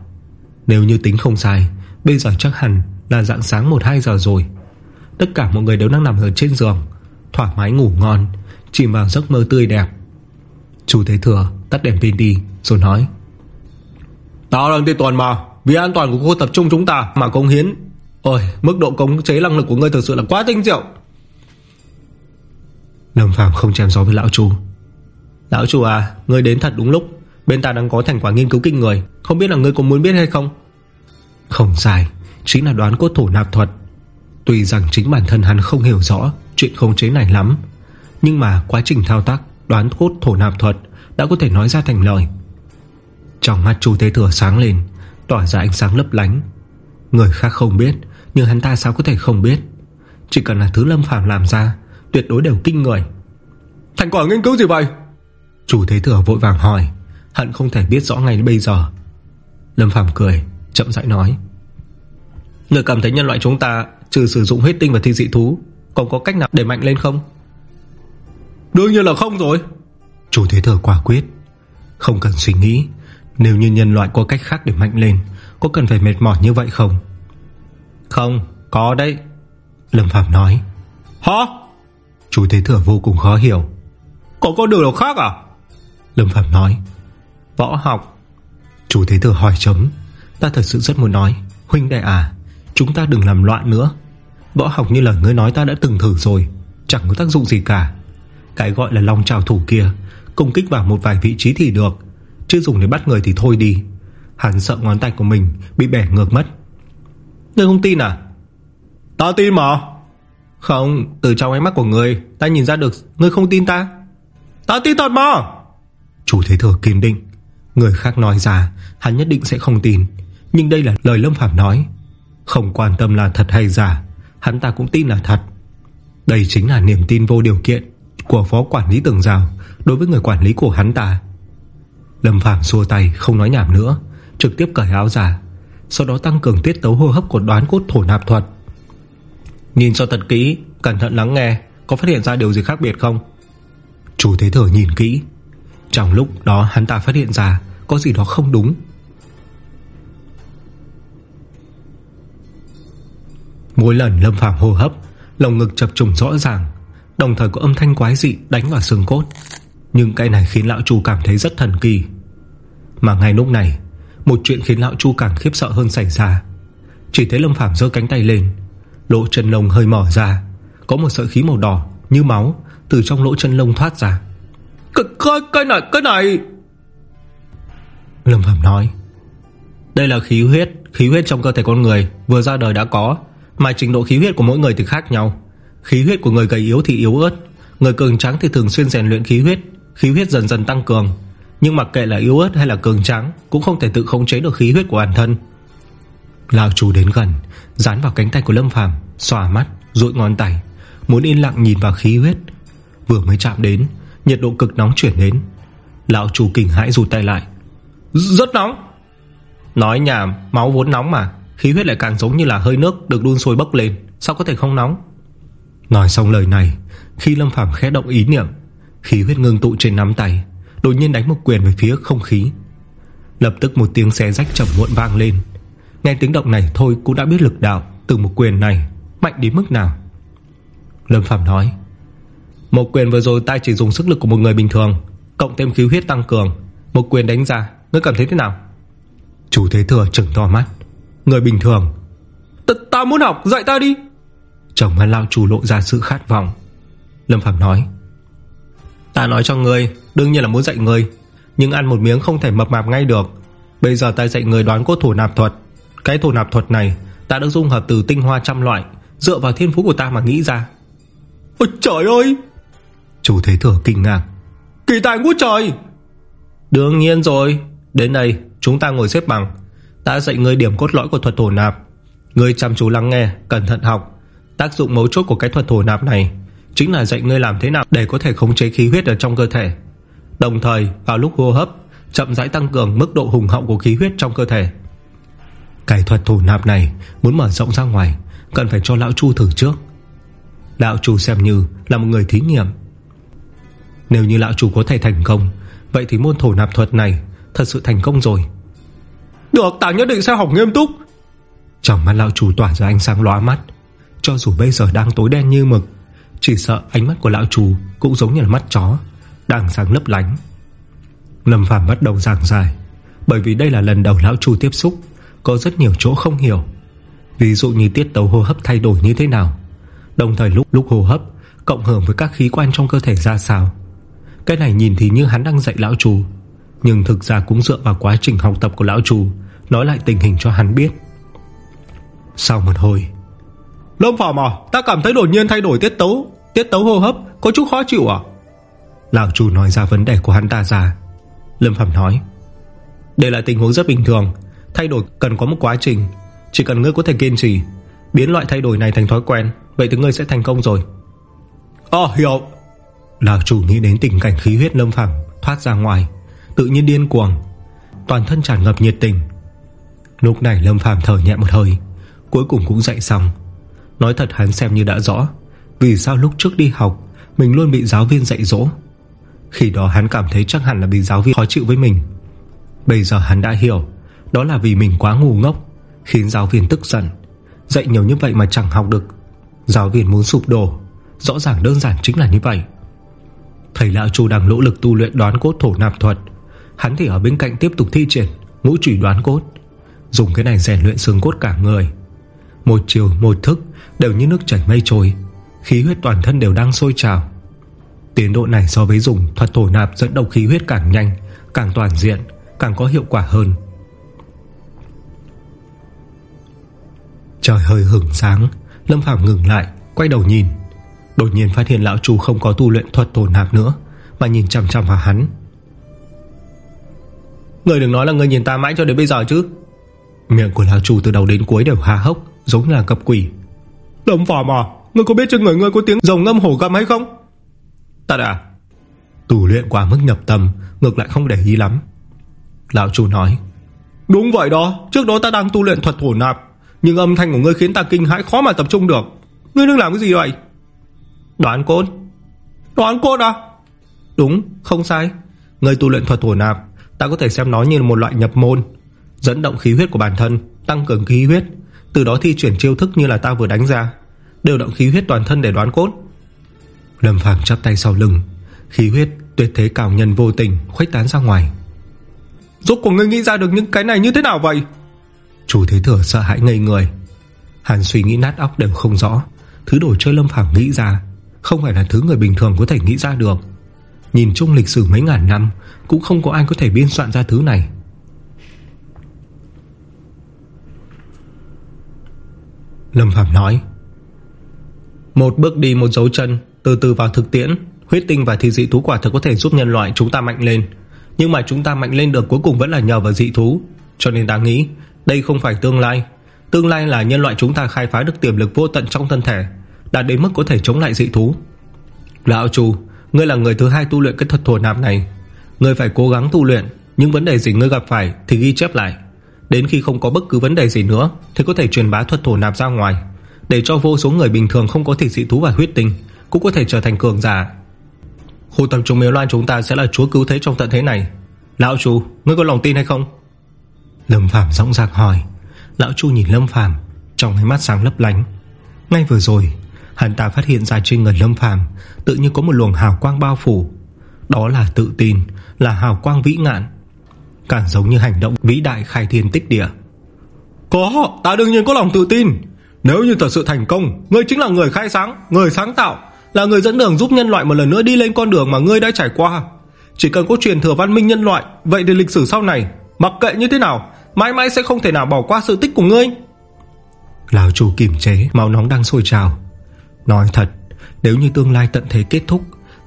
Nếu như tính không sai, Bây giờ chắc hẳn là dạng sáng 1-2 giờ rồi. Tất cả mọi người đều đang nằm ở trên giường, Thoải mái ngủ ngon, Chìm vào giấc mơ tươi đẹp. Chú Thế Thừa tắt đèn pin đi Rồi nói. Tao đang tên toàn mà Vì an toàn của khu tập trung chúng ta mà công hiến. Ôi mức độ cống chế năng lực của ngươi thực sự là quá tinh diệu. Lâm Phàm không chém gió với lão chu. Lão chu à Ngươi đến thật đúng lúc. Bên ta đang có thành quả nghiên cứu kinh người. Không biết là ngươi có muốn biết hay không? Không sai Chính là đoán cốt thủ nạp thuật. Tuy rằng chính bản thân hắn không hiểu rõ Chuyện không chế này lắm Nhưng mà quá trình thao tác Đoán cốt thổ nạp thuật Đã có thể nói ra thành lời. Trong mắt chu Thế Thừa sáng lên Tỏa ra ánh sáng lấp lánh. Người khác không biết Nhưng hắn ta sao có thể không biết? Chỉ cần là thứ Lâm Phàm làm ra Tuyệt đối đều kinh người. Thành quả nghiên cứu gì vậy? Chủ Thế Thừa vội vàng hỏi Hận không thể biết rõ ngay bây giờ. Lâm Phàm cười Chậm rãi nói Người cảm thấy nhân loại chúng ta Trừ sử dụng huyết tinh và thi dị thú Còn có cách nào để mạnh lên không? Đương nhiên là không rồi Chủ thế thở quả quyết. Không cần suy nghĩ Nếu như nhân loại có cách khác để mạnh lên Có cần phải mệt mỏi như vậy không? Không, có đấy Lâm Phạm nói. Hả? Chủ thế thừa vô cùng khó hiểu. Có có đường nào khác à? Lâm Phạm nói. Võ học. Chủ thế thừa hỏi chấm. Ta thật sự rất muốn nói Huynh đệ à Chúng ta đừng làm loạn nữa. Võ học như lời ngươi nói ta đã từng thử rồi Chẳng có tác dụng gì cả cái gọi là long trào thủ kia, Công kích vào một vài vị trí thì được, Chứ dùng để bắt người thì thôi đi. Hắn sợ ngón tay của mình bị bẻ ngược mất. Ngươi không tin à? Ta tin mà. Không, Từ trong ánh mắt của người Ta nhìn ra được Ngươi không tin ta. Ta tin thật mà. Chủ thế thừa kiên định. Người khác nói ra, Hắn nhất định sẽ không tin. Nhưng đây là lời Lâm Phạm nói. Không quan tâm là thật hay giả, Hắn ta cũng tin là thật. Đây chính là niềm tin vô điều kiện. Của phó quản lý tường rào Đối với người quản lý của hắn ta. Lâm Phạm xua tay, không nói nhảm nữa, Trực tiếp cởi áo giả Sau đó tăng cường tiết tấu hô hấp của đoán cốt thổ nạp thuật. Nhìn cho thật kỹ, Cẩn thận lắng nghe, Có phát hiện ra điều gì khác biệt không? Chủ thế thở nhìn kỹ, Trong lúc đó hắn ta phát hiện ra Có gì đó không đúng. Mỗi lần Lâm Phạm hô hấp, Lồng ngực chập trùng rõ ràng Đồng thời có âm thanh quái dị đánh vào xương cốt. Nhưng cái này khiến lão chu cảm thấy rất thần kỳ. Mà ngay lúc này Một chuyện khiến lão chu càng khiếp sợ hơn xảy ra. Chỉ thấy Lâm Phạm giơ cánh tay lên Lỗ chân lông hơi mở ra. Có một sợi khí màu đỏ như máu Từ trong lỗ chân lông thoát ra. Cái, cái, cái này cái này! Lâm Phạm nói Đây là khí huyết Khí huyết trong cơ thể con người Vừa ra đời đã có Mà trình độ khí huyết của mỗi người thì khác nhau Khí huyết của người gầy yếu thì yếu ớt. Người cường trắng thì thường xuyên rèn luyện khí huyết. Khí huyết dần dần tăng cường. Nhưng mặc kệ là yếu ớt hay là cường trắng Cũng không thể tự khống chế được khí huyết của bản thân. Lão chủ đến gần Dán vào cánh tay của Lâm Phàm Xòa mắt, rụi ngón tay Muốn yên lặng nhìn vào khí huyết. Vừa mới chạm đến Nhiệt độ cực nóng chuyển đến. Lão chủ kinh hãi rụt tay lại. Rất nóng. Nói nhảm, máu vốn nóng mà Khí huyết lại càng giống như là hơi nước được đun sôi bốc lên Sao có thể không nóng? Nói xong lời này Khi Lâm Phàm khẽ động ý niệm Khí huyết ngưng tụ trên nắm tay Đột nhiên đánh một quyền về phía không khí. Lập tức một tiếng xé rách chậm muộn vang lên. Nghe tiếng động này thôi cũng đã biết lực đạo Từ một quyền này Mạnh đến mức nào. Lâm Phạm nói Một quyền vừa rồi ta chỉ dùng sức lực của một người bình thường Cộng thêm khí huyết tăng cường Một quyền đánh ra Ngươi cảm thấy thế nào? Chủ thế thừa trừng to mắt Người bình thường Ta, Ta muốn học dạy ta đi. Chồng mắt lão chủ lộ ra sự khát vọng. Lâm Phạm nói, Ta nói cho ngươi, Đương nhiên là muốn dạy ngươi, Nhưng ăn một miếng không thể mập mạp ngay được. Bây giờ ta dạy người đoán cốt thủ nạp thuật. Cái thủ nạp thuật này, Ta đã dung hợp từ tinh hoa trăm loại, Dựa vào thiên phú của ta mà nghĩ ra. Ôi trời ơi! Chủ thế thừa kinh ngạc. Kỳ tài ngút trời! Đương nhiên rồi, Đến đây, chúng ta ngồi xếp bằng. Ta dạy ngươi điểm cốt lõi của thuật thổ nạp. Ngươi chăm chú lắng nghe, Cẩn thận học. Tác dụng mấu chốt của cái thuật thổ nạp này Chính là dạy ngươi làm thế nào để có thể khống chế khí huyết ở trong cơ thể. Đồng thời vào lúc hô hấp Chậm rãi tăng cường mức độ hùng hậu của khí huyết trong cơ thể. Cái thuật thổ nạp này Muốn mở rộng ra ngoài Cần phải cho Lão Chu thử trước. Lão Chu xem như là một người thí nghiệm. Nếu như Lão Chu có thể thành công Vậy thì môn thổ nạp thuật này Thật sự thành công rồi. Được ta nhất định sẽ học nghiêm túc. Trong mắt Lão Chu tỏa ra ánh sáng lóa mắt cho dù bây giờ đang tối đen như mực Chỉ sợ ánh mắt của Lão chủ Cũng giống như là mắt chó Đang sáng lấp lánh. Lâm Phàm bắt đầu giảng giải Bởi vì đây là lần đầu Lão chủ tiếp xúc Có rất nhiều chỗ không hiểu. Ví dụ như tiết tấu hô hấp thay đổi như thế nào Đồng thời lúc lúc hô hấp Cộng hưởng với các khí quan trong cơ thể ra sao. Cái này nhìn thì như hắn đang dạy Lão chủ, Nhưng thực ra cũng dựa vào quá trình học tập của Lão chủ Nói lại tình hình cho hắn biết. Sau một hồi Lâm Phạm à? Ta cảm thấy đột nhiên thay đổi tiết tấu. Tiết tấu hô hấp, có chút khó chịu à? Lão chủ nói ra vấn đề của hắn ta ra. Lâm Phạm nói Đây là tình huống rất bình thường. Thay đổi cần có một quá trình. Chỉ cần ngươi có thể kiên trì, Biến loại thay đổi này thành thói quen, Vậy thì ngươi sẽ thành công rồi. Ờ hiểu. Lão chủ nghĩ đến tình cảnh khí huyết lâm Phạm Thoát ra ngoài, Tự nhiên điên cuồng. Toàn thân tràn ngập nhiệt tình. Lúc này lâm phàm thở nhẹ một hơi, Cuối cùng cũng dậy xong. Nói thật hắn xem như đã rõ. Vì sao lúc trước đi học, Mình luôn bị giáo viên dạy dỗ? Khi đó hắn cảm thấy chắc hẳn là bị giáo viên khó chịu với mình. Bây giờ hắn đã hiểu, Đó là vì mình quá ngu ngốc, Khiến giáo viên tức giận. Dạy nhiều như vậy mà chẳng học được. Giáo viên muốn sụp đổ, Rõ ràng đơn giản chính là như vậy. Thầy Lão Chu đang nỗ lực tu luyện đoán cốt thổ nạp thuật. Hắn thì ở bên cạnh tiếp tục thi triển Ngũ trùy đoán cốt. Dùng cái này rèn luyện xương cốt cả người. Một chiều, một thức, Đều như nước chảy mây trôi. Khí huyết toàn thân đều đang sôi trào. Tiến độ này so với dùng thuật thổ nạp Dẫn động khí huyết càng nhanh, Càng toàn diện, Càng có hiệu quả hơn. Trời hơi hưởng sáng, Lâm Phàm ngừng lại, Quay đầu nhìn. Đột nhiên phát hiện lão chủ không có tu luyện thuật thổ nạp nữa, Mà nhìn chăm chăm vào hắn. Người đừng nói là người nhìn ta mãi cho đến bây giờ chứ. Miệng của lão chủ từ đầu đến cuối đều hà hốc. Giống là cập quỷ. Lâm Phạm à Ngươi có biết trên người ngươi có tiếng rồng ngâm hổ gầm hay không? Ta đã. Tù luyện quá mức nhập tâm Ngược lại không để ý lắm. Lão chủ nói. Đúng vậy đó Trước đó ta đang tu luyện thuật thổ nạp Nhưng âm thanh của ngươi khiến ta kinh hãi khó mà tập trung được. Ngươi đang làm cái gì vậy? Đoán cốt. Đoán cốt à? Đúng không sai. Ngươi tu luyện thuật thổ nạp Ta có thể xem nó như một loại nhập môn Dẫn động khí huyết của bản thân Tăng cường khí huyết từ đó thi chuyển chiêu thức như là ta vừa đánh ra, đều động khí huyết toàn thân để đoán cốt. Lâm Phàm chắp tay sau lưng, Khí huyết tuyệt thế cào nhân vô tình Khuếch tán ra ngoài. Rốt của ngươi nghĩ ra được những cái này như thế nào vậy? Chủ thế thừa sợ hãi ngây người. Hàn suy nghĩ nát óc đều không rõ. Thứ đồ chơi Lâm Phàm nghĩ ra Không phải là thứ người bình thường có thể nghĩ ra được. Nhìn chung lịch sử mấy ngàn năm, Cũng không có ai có thể biên soạn ra thứ này. Lâm Phạm nói. Một bước đi, một dấu chân, Từ từ vào thực tiễn. Huyết tinh và thi dị thú quả thực có thể giúp nhân loại chúng ta mạnh lên. Nhưng mà chúng ta mạnh lên được cuối cùng vẫn là nhờ vào dị thú. Cho nên ta nghĩ, Đây không phải tương lai. Tương lai là nhân loại chúng ta khai phá được tiềm lực vô tận trong thân thể, Đạt đến mức có thể chống lại dị thú. Lão chủ Ngươi là người thứ hai tu luyện cái thuật thổ nạp này. Ngươi phải cố gắng tu luyện Những vấn đề gì ngươi gặp phải thì ghi chép lại. Đến khi không có bất cứ vấn đề gì nữa Thì có thể truyền bá thuật thổ nạp ra ngoài. Để cho vô số người bình thường không có thịt dị thú và huyết tinh Cũng có thể trở thành cường giả. Khu tập trung miếu loan chúng ta sẽ là chúa cứu thế trong tận thế này. Lão chú, Ngươi có lòng tin hay không? Lâm Phàm rõng rạc hỏi. Lão chu nhìn Lâm Phàm Trong hai mắt sáng lấp lánh. Ngay vừa rồi Hắn ta phát hiện ra trên người Lâm Phàm Tự như có một luồng hào quang bao phủ. Đó là tự tin Là hào quang vĩ ngạn. Càng giống như hành động vĩ đại khai thiên tích địa. Có Ta đương nhiên có lòng tự tin. Nếu như thật sự thành công, Ngươi chính là người khai sáng, Người sáng tạo, Là người dẫn đường giúp nhân loại một lần nữa đi lên con đường mà ngươi đã trải qua. Chỉ cần có truyền thừa văn minh nhân loại, Vậy thì lịch sử sau này, Mặc kệ như thế nào, Mãi mãi sẽ không thể nào bỏ qua sự tích của ngươi. Lão chủ kiềm chế, Máu nóng đang sôi trào. Nói thật, Nếu như tương lai tận thế kết thúc,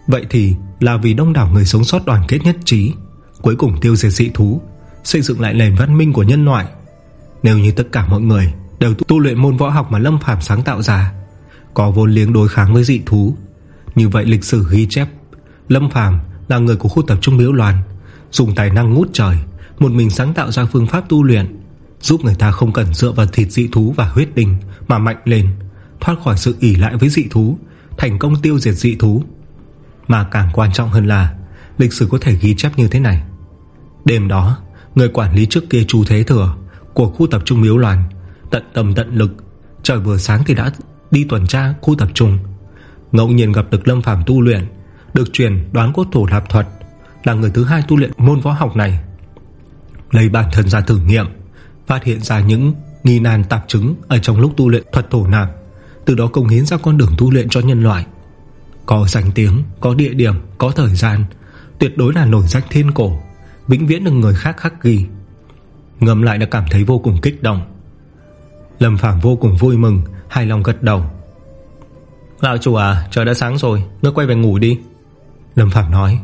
Vậy thì là vì đông đảo người sống sót đoàn kết nhất trí. Cuối cùng tiêu diệt dị thú, Xây dựng lại nền văn minh của nhân loại. Nếu như tất cả mọi người Đều tu luyện môn võ học mà Lâm Phàm sáng tạo ra, Có vốn liếng đối kháng với dị thú, Như vậy lịch sử ghi chép, Lâm Phàm là người của khu tập trung miếu loàn Dùng tài năng ngút trời, Một mình sáng tạo ra phương pháp tu luyện, Giúp người ta không cần dựa vào thịt dị thú và huyết đình Mà mạnh lên, Thoát khỏi sự ỉ lại với dị thú, Thành công tiêu diệt dị thú. Mà càng quan trọng hơn là, Lịch sử có thể ghi chép như thế này. Đêm đó Người quản lý trước kia Chu Thế Thừa Của khu tập trung Miếu Loàn Tận tầm tận lực. Trời vừa sáng thì đã đi tuần tra khu tập trung. Ngẫu nhiên gặp được Lâm Phàm tu luyện Được truyền đoán cốt thủ lạp thuật Là người thứ hai tu luyện môn võ học này. Lấy bản thân ra thử nghiệm Phát hiện ra những nghi nan tạp chứng Ở trong lúc tu luyện thuật thổ nạp Từ đó công hiến ra con đường tu luyện cho nhân loại. Có danh tiếng Có địa điểm, có thời gian Tuyệt đối là nổi danh thiên cổ. Vĩnh viễn được người khác khắc ghi. Ngầm lại đã cảm thấy vô cùng kích động. Lâm Phàm vô cùng vui mừng Hài lòng gật đầu. Lão chủ à trời đã sáng rồi Ngươi quay về ngủ đi. Lâm Phàm nói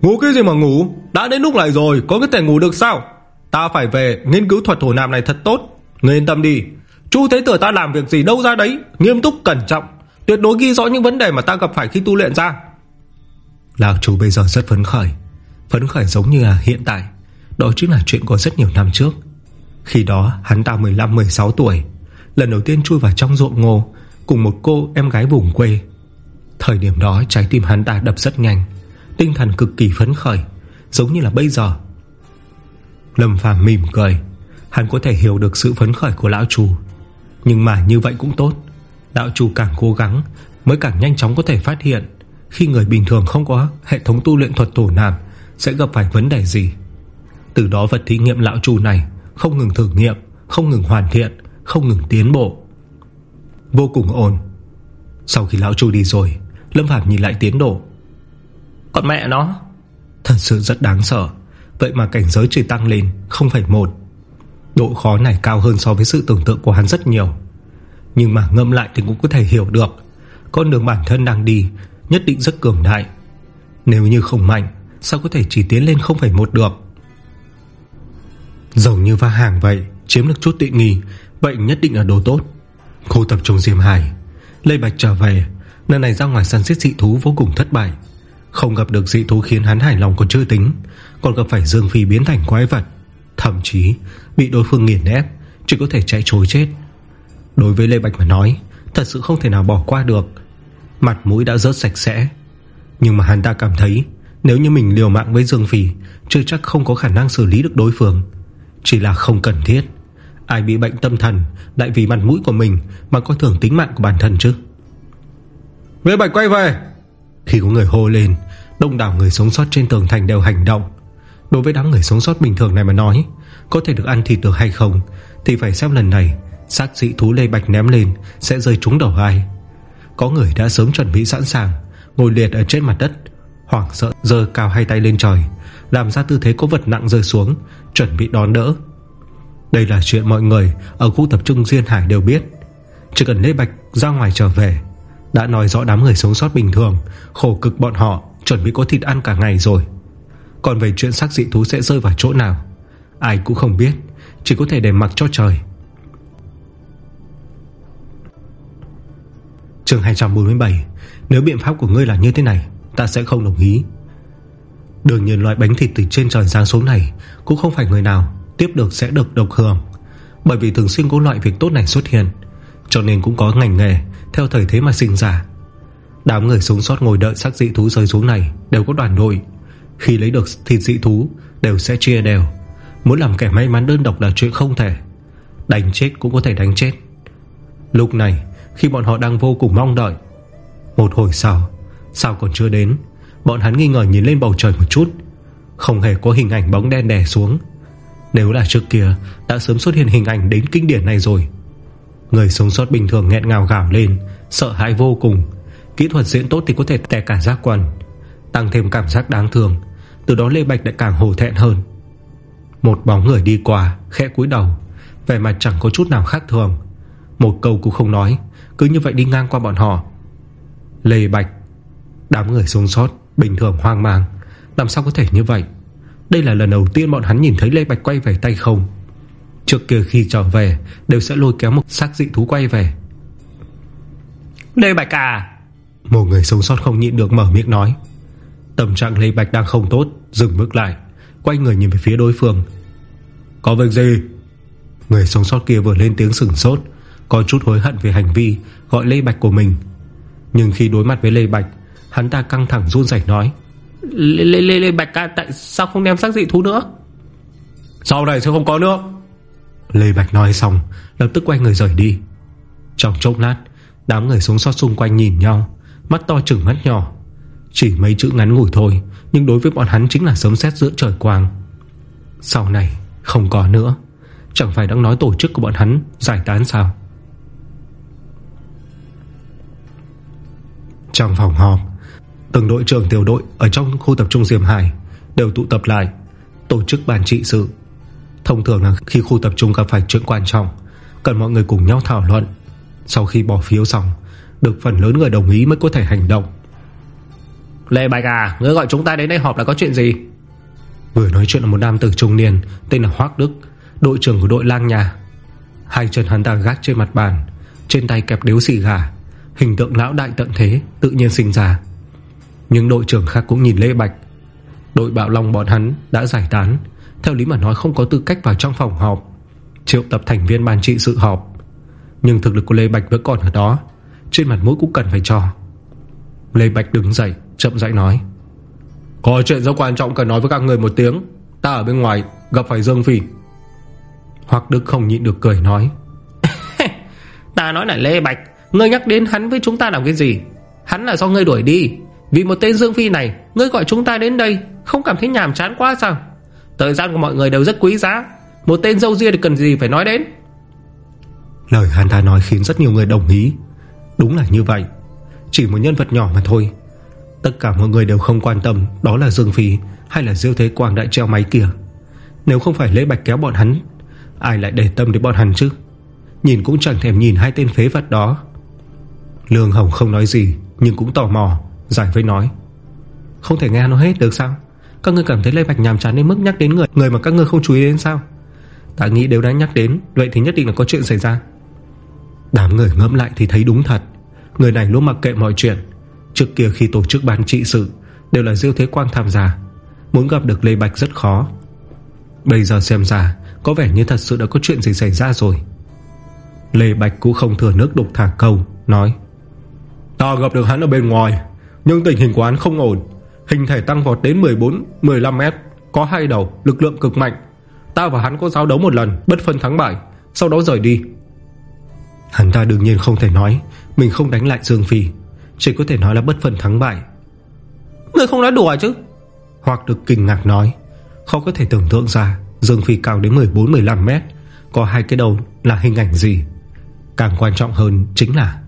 Ngủ cái gì mà ngủ? Đã đến lúc này rồi có cái thể ngủ được sao? Ta phải về nghiên cứu thuật thổ nạp này thật tốt. Ngươi yên tâm đi. Chú thấy tử ta làm việc gì đâu ra đấy Nghiêm túc cẩn trọng. Tuyệt đối ghi rõ những vấn đề mà ta gặp phải khi tu luyện ra. Lão chủ bây giờ rất phấn khởi Phấn khởi giống như là hiện tại. Đó chính là chuyện của rất nhiều năm trước. Khi đó, hắn ta 15-16 tuổi. Lần đầu tiên chui vào trong ruộng ngô, Cùng một cô em gái vùng quê. Thời điểm đó, trái tim hắn ta đập rất nhanh. Tinh thần cực kỳ phấn khởi, Giống như là bây giờ. Lâm Phàm mỉm cười. Hắn có thể hiểu được sự phấn khởi của lão chủ Nhưng mà như vậy cũng tốt. Đạo chủ càng cố gắng, Mới càng nhanh chóng có thể phát hiện Khi người bình thường không có hệ thống tu luyện thuật tổ nam sẽ gặp phải vấn đề gì? Từ đó vật thí nghiệm lão chủ này Không ngừng thử nghiệm Không ngừng hoàn thiện Không ngừng tiến bộ. Vô cùng ổn. Sau khi lão chủ đi rồi Lâm Phạm nhìn lại tiến độ. Còn mẹ nó. Thật sự rất đáng sợ. Vậy mà cảnh giới chỉ tăng lên 0,1 Độ khó này cao hơn so với sự tưởng tượng của hắn rất nhiều. Nhưng mà ngâm lại thì cũng có thể hiểu được. Con đường bản thân đang đi Nhất định rất cường đại. Nếu như không mạnh Sao có thể chỉ tiến lên 0,1 được? Giống như va hàng vậy Chiếm được chút tiện nghi Vậy nhất định là đồ tốt. Khu tập trung Diêm Hải Lê Bạch trở về Nơi này ra ngoài săn giết dị thú vô cùng thất bại. Không gặp được dị thú khiến hắn hài lòng còn chưa tính Còn gặp phải Dương Phi biến thành quái vật. Thậm chí bị đối phương nghiền ép Chỉ có thể chạy trối chết. Đối với Lê Bạch mà nói Thật sự không thể nào bỏ qua được. Mặt mũi đã rớt sạch sẽ. Nhưng mà hắn ta cảm thấy nếu như mình liều mạng với Dương Phi Chưa chắc không có khả năng xử lý được đối phương. Chỉ là không cần thiết. Ai bị bệnh tâm thần Lại vì mặt mũi của mình Mà có thưởng tính mạng của bản thân chứ? Lê Bạch quay về. Khi có người hô lên Đông đảo người sống sót trên tường thành đều hành động. Đối với đám người sống sót bình thường này mà nói Có thể được ăn thịt được hay không Thì phải xem lần này Sát dị thú Lê Bạch ném lên Sẽ rơi trúng đầu ai. Có người đã sớm chuẩn bị sẵn sàng Ngồi liệt ở trên mặt đất Hoảng sợ dơ cao hai tay lên trời, Làm ra tư thế có vật nặng rơi xuống, Chuẩn bị đón đỡ. Đây là chuyện mọi người Ở khu tập trung Duyên Hải đều biết. Chỉ cần Lê Bạch ra ngoài trở về, Đã nói rõ đám người sống sót bình thường, Khổ cực bọn họ Chuẩn bị có thịt ăn cả ngày rồi. Còn về chuyện xác dị thú sẽ rơi vào chỗ nào, Ai cũng không biết, Chỉ có thể để mặc cho trời. Chương 247 Nếu biện pháp của ngươi là như thế này Ta sẽ không đồng ý. Đương nhiên loại bánh thịt từ trên trời giáng xuống này Cũng không phải người nào Tiếp được sẽ được độc hưởng, Bởi vì thường xuyên có loại việc tốt này xuất hiện, Cho nên cũng có ngành nghề Theo thời thế mà sinh ra. Đám người sống sót ngồi đợi xác dị thú rơi xuống này Đều có đoàn đội. Khi lấy được thịt dị thú, Đều sẽ chia đều. Muốn làm kẻ may mắn đơn độc là chuyện không thể. Đánh chết cũng có thể đánh chết. Lúc này, khi bọn họ đang vô cùng mong đợi, Một hồi sau Sao còn chưa đến? Bọn hắn nghi ngờ nhìn lên bầu trời một chút. Không hề có hình ảnh bóng đen đè xuống. Nếu là trước kia, Đã sớm xuất hiện hình ảnh đến kinh điển này rồi. Người sống sót bình thường nghẹn ngào gào lên, Sợ hãi vô cùng. Kỹ thuật diễn tốt thì có thể tè cả giác quần Tăng thêm cảm giác đáng thương. Từ đó Lê Bạch lại càng hổ thẹn hơn. Một bóng người đi qua, Khẽ cúi đầu, Vẻ mặt chẳng có chút nào khác thường. Một câu cũng không nói, cứ như vậy đi ngang qua bọn họ. Lê Bạch Đám người sống sót Bình thường hoang mang. Làm sao có thể như vậy? Đây là lần đầu tiên bọn hắn nhìn thấy Lê Bạch quay về tay không. Trước kia khi trở về Đều sẽ lôi kéo một xác dị thú quay về. Lê Bạch à! Một người sống sót không nhịn được mở miệng nói. Tâm trạng Lê Bạch đang không tốt Dừng bước lại Quay người nhìn về phía đối phương. Có việc gì? Người sống sót kia vừa lên tiếng sừng sốt có chút hối hận về hành vi Gọi Lê Bạch của mình. Nhưng khi đối mặt với Lê Bạch Hắn ta căng thẳng run rẩy nói. Lê, Lê, Lê, Lê Bạch à, tại sao không đem xác dị thú nữa? Sau này sẽ không có nữa? Lê Bạch nói xong Lập tức quay người rời đi. Trong chốc lát Đám người sống sót xung quanh nhìn nhau Mắt to trừng mắt nhỏ. Chỉ mấy chữ ngắn ngủi thôi Nhưng đối với bọn hắn chính là sớm xét giữa trời quang. Sau này không có nữa. Chẳng phải đang nói tổ chức của bọn hắn Giải tán sao? Trong phòng họp Từng đội trưởng tiểu đội Ở trong khu tập trung Diệm Hải Đều tụ tập lại Tổ chức bàn trị sự. Thông thường là khi khu tập trung gặp phải chuyện quan trọng Cần mọi người cùng nhau thảo luận. Sau khi bỏ phiếu xong Được phần lớn người đồng ý mới có thể hành động. Lê Bạch à Ngươi gọi chúng ta đến đây họp là có chuyện gì? Vừa nói chuyện là một nam tử trung niên Tên là Hoác Đức Đội trưởng của đội lang nhà. Hai chân hắn ta gác trên mặt bàn Trên tay kẹp điếu xì gà Hình tượng lão đại tận thế tự nhiên sinh ra nhưng đội trưởng khác cũng nhìn Lê Bạch. Đội bạo long bọn hắn đã giải tán. Theo lý mà nói không có tư cách vào trong phòng họp. Triệu tập thành viên ban trị sự họp. Nhưng thực lực của Lê Bạch vẫn còn ở đó. Trên mặt mũi cũng cần phải cho. Lê Bạch đứng dậy, chậm rãi nói. Có chuyện rất quan trọng cần nói với các người một tiếng. Ta ở bên ngoài, gặp phải Dương phỉ. Hoặc Đức không nhịn được cười nói. Ta nói là Lê Bạch, Ngươi nhắc đến hắn với chúng ta làm cái gì? Hắn là do ngươi đuổi đi. Vì một tên Dương Phi này, Ngươi gọi chúng ta đến đây, Không cảm thấy nhàm chán quá sao? Thời gian của mọi người đều rất quý giá. Một tên dâu ria thì cần gì phải nói đến? Lời hắn ta nói khiến rất nhiều người đồng ý. Đúng là như vậy. Chỉ một nhân vật nhỏ mà thôi. Tất cả mọi người đều không quan tâm Đó là Dương Phi hay là Diêu Thế Quang đại treo máy kia. Nếu không phải lê Bạch kéo bọn hắn, Ai lại để tâm đến bọn hắn chứ? Nhìn cũng chẳng thèm nhìn hai tên phế vật đó. Lương Hồng không nói gì, Nhưng cũng tò mò. Giải vây nói, Không thể nghe nó hết được sao? Các ngươi cảm thấy Lê Bạch nhàm chán đến mức nhắc đến người Người mà các ngươi không chú ý đến sao? Ta nghĩ đều đã nhắc đến, Vậy thì nhất định là có chuyện xảy ra. Đám người ngẫm lại thì thấy đúng thật. Người này luôn mặc kệ mọi chuyện. Trước kia khi tổ chức bán trị sự, Đều là Diêu Thế Quang tham gia. Muốn gặp được Lê Bạch rất khó. Bây giờ xem ra, Có vẻ như thật sự đã có chuyện gì xảy ra rồi. Lê Bạch cũng không thừa nước đục thả câu, Nói, Ta gặp được hắn ở bên ngoài. Nhưng tình hình của không ổn. Hình thể tăng vọt đến 14-15 mét Có hai đầu, lực lượng cực mạnh. Ta và hắn có giao đấu một lần Bất phân thắng bại Sau đó rời đi. Hắn ta đương nhiên không thể nói Mình không đánh lại Dương Phi Chỉ có thể nói là bất phân thắng bại. Người không nói đùa chứ? Hoặc được kinh ngạc nói. Không có thể tưởng tượng ra Dương Phi cao đến 14-15 mét Có hai cái đầu là hình ảnh gì? Càng quan trọng hơn chính là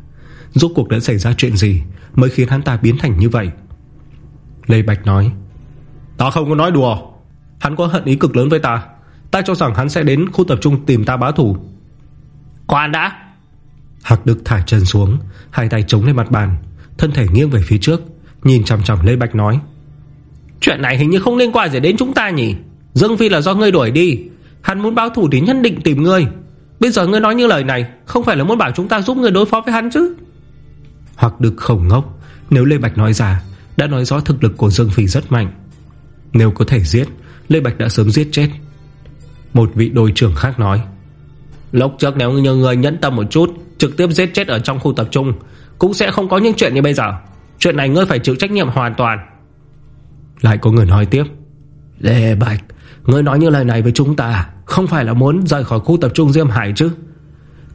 Rốt cuộc đã xảy ra chuyện gì? Mới khiến hắn ta biến thành như vậy. Lê Bạch nói Ta không có nói đùa. Hắn có hận ý cực lớn với ta. Ta cho rằng hắn sẽ đến khu tập trung tìm ta bá thủ. Khoan đã. Hạc Đức thả chân xuống Hai tay chống lên mặt bàn Thân thể nghiêng về phía trước Nhìn chằm chằm Lê Bạch nói Chuyện này hình như không liên quan gì đến chúng ta nhỉ? Dương Phi là do ngươi đuổi đi. Hắn muốn báo thủ thì nhất định tìm ngươi. Bây giờ ngươi nói như lời này Không phải là muốn bảo chúng ta giúp ngươi đối phó với hắn chứ Hoặc được khổng ngốc Nếu Lê Bạch nói ra Đã nói rõ thực lực của Dương Phi rất mạnh. Nếu có thể giết Lê Bạch đã sớm giết chết. Một vị đội trưởng khác nói Lúc trước nếu như người nhẫn tâm một chút Trực tiếp giết chết ở trong khu tập trung Cũng sẽ không có những chuyện như bây giờ. Chuyện này ngươi phải chịu trách nhiệm hoàn toàn. Lại có người nói tiếp Lê Bạch Ngươi nói như lời này với chúng ta Không phải là muốn rời khỏi khu tập trung Diêm Hải chứ?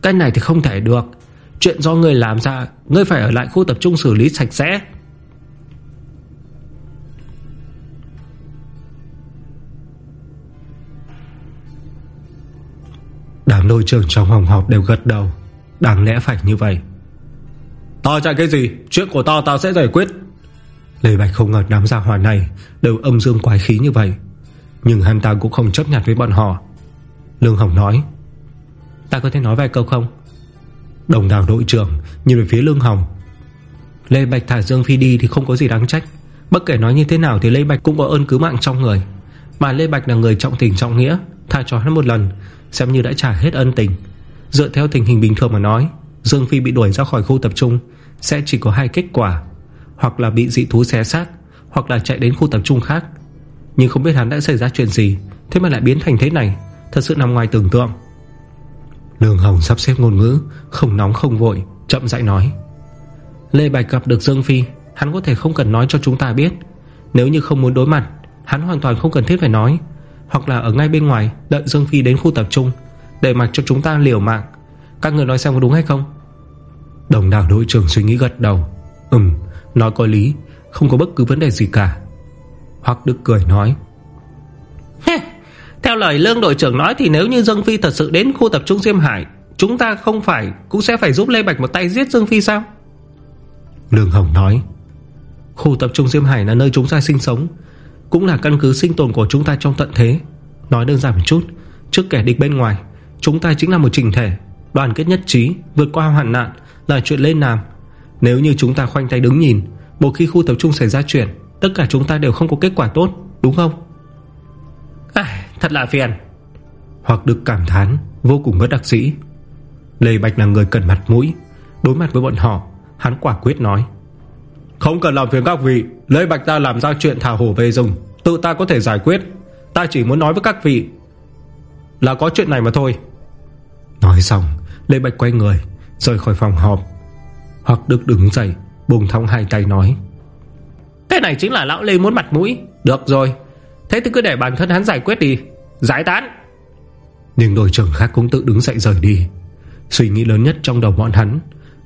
Cái này thì không thể được Chuyện do ngươi làm ra Ngươi phải ở lại khu tập trung xử lý sạch sẽ. Đám đội trưởng trong phòng họp đều gật đầu. Đáng lẽ phải như vậy. Ta chạy cái gì? Chuyện của ta ta sẽ giải quyết. Lê Bạch không ngờ đám gia hỏa này Đều âm dương quái khí như vậy. Nhưng hắn ta cũng không chấp nhận với bọn họ. Lương Hồng nói Ta có thể nói vài câu không Đồng đảng đội trưởng, Nhìn về phía Lương Hồng. Lê Bạch thả Dương Phi đi thì không có gì đáng trách. Bất kể nói như thế nào thì Lê Bạch cũng có ơn cứu mạng trong người. Mà Lê Bạch là người trọng tình trọng nghĩa, Tha cho hắn một lần, Xem như đã trả hết ân tình. Dựa theo tình hình bình thường mà nói, Dương Phi bị đuổi ra khỏi khu tập trung Sẽ chỉ có hai kết quả, Hoặc là bị dị thú xé xác, Hoặc là chạy đến khu tập trung khác. Nhưng không biết hắn đã xảy ra chuyện gì, Thế mà lại biến thành thế này, Thật sự nằm ngoài tưởng tượng. Lương Hồng sắp xếp ngôn ngữ, Không nóng không vội, Chậm rãi nói. Lê Bạch gặp được Dương Phi, Hắn có thể không cần nói cho chúng ta biết. Nếu như không muốn đối mặt, Hắn hoàn toàn không cần thiết phải nói. Hoặc là ở ngay bên ngoài, Đợi Dương Phi đến khu tập trung, Để mặc cho chúng ta liều mạng. Các người nói xem có đúng hay không? Đồng đảo đội trưởng suy nghĩ gật đầu. Ừm, nói có lý, Không có bất cứ vấn đề gì cả. Hoặc Đức cười nói. Theo lời lương đội trưởng nói Thì nếu như Dương Phi thật sự đến khu tập trung Diêm Hải Chúng ta không phải Cũng sẽ phải giúp Lê Bạch một tay giết Dương Phi sao? Lương Hồng nói Khu tập trung Diêm Hải là nơi chúng ta sinh sống Cũng là căn cứ sinh tồn của chúng ta trong tận thế. Nói đơn giản một chút Trước kẻ địch bên ngoài Chúng ta chính là một trình thể Đoàn kết nhất trí Vượt qua hoạn nạn Là chuyện lên làm. Nếu như chúng ta khoanh tay đứng nhìn Một khi khu tập trung xảy ra chuyện Tất cả chúng ta đều không có kết quả tốt Đúng không? À, Thật là phiền. Hoặc được cảm thán Vô cùng bất đắc dĩ. Lê Bạch là người cần mặt mũi Đối mặt với bọn họ Hắn quả quyết nói Không cần làm phiền các vị Lê Bạch ta làm ra chuyện thả hổ về rừng Tự ta có thể giải quyết. Ta chỉ muốn nói với các vị Là có chuyện này mà thôi. Nói xong Lê Bạch quay người Rời khỏi phòng họp. Hoặc Đức đứng dậy Bùng thong hai tay nói Cái này chính là lão Lê muốn mặt mũi. Được rồi. Thế thì cứ để bản thân hắn giải quyết đi Giải tán. Nhưng đội trưởng khác cũng tự đứng dậy rời đi. Suy nghĩ lớn nhất trong đầu bọn hắn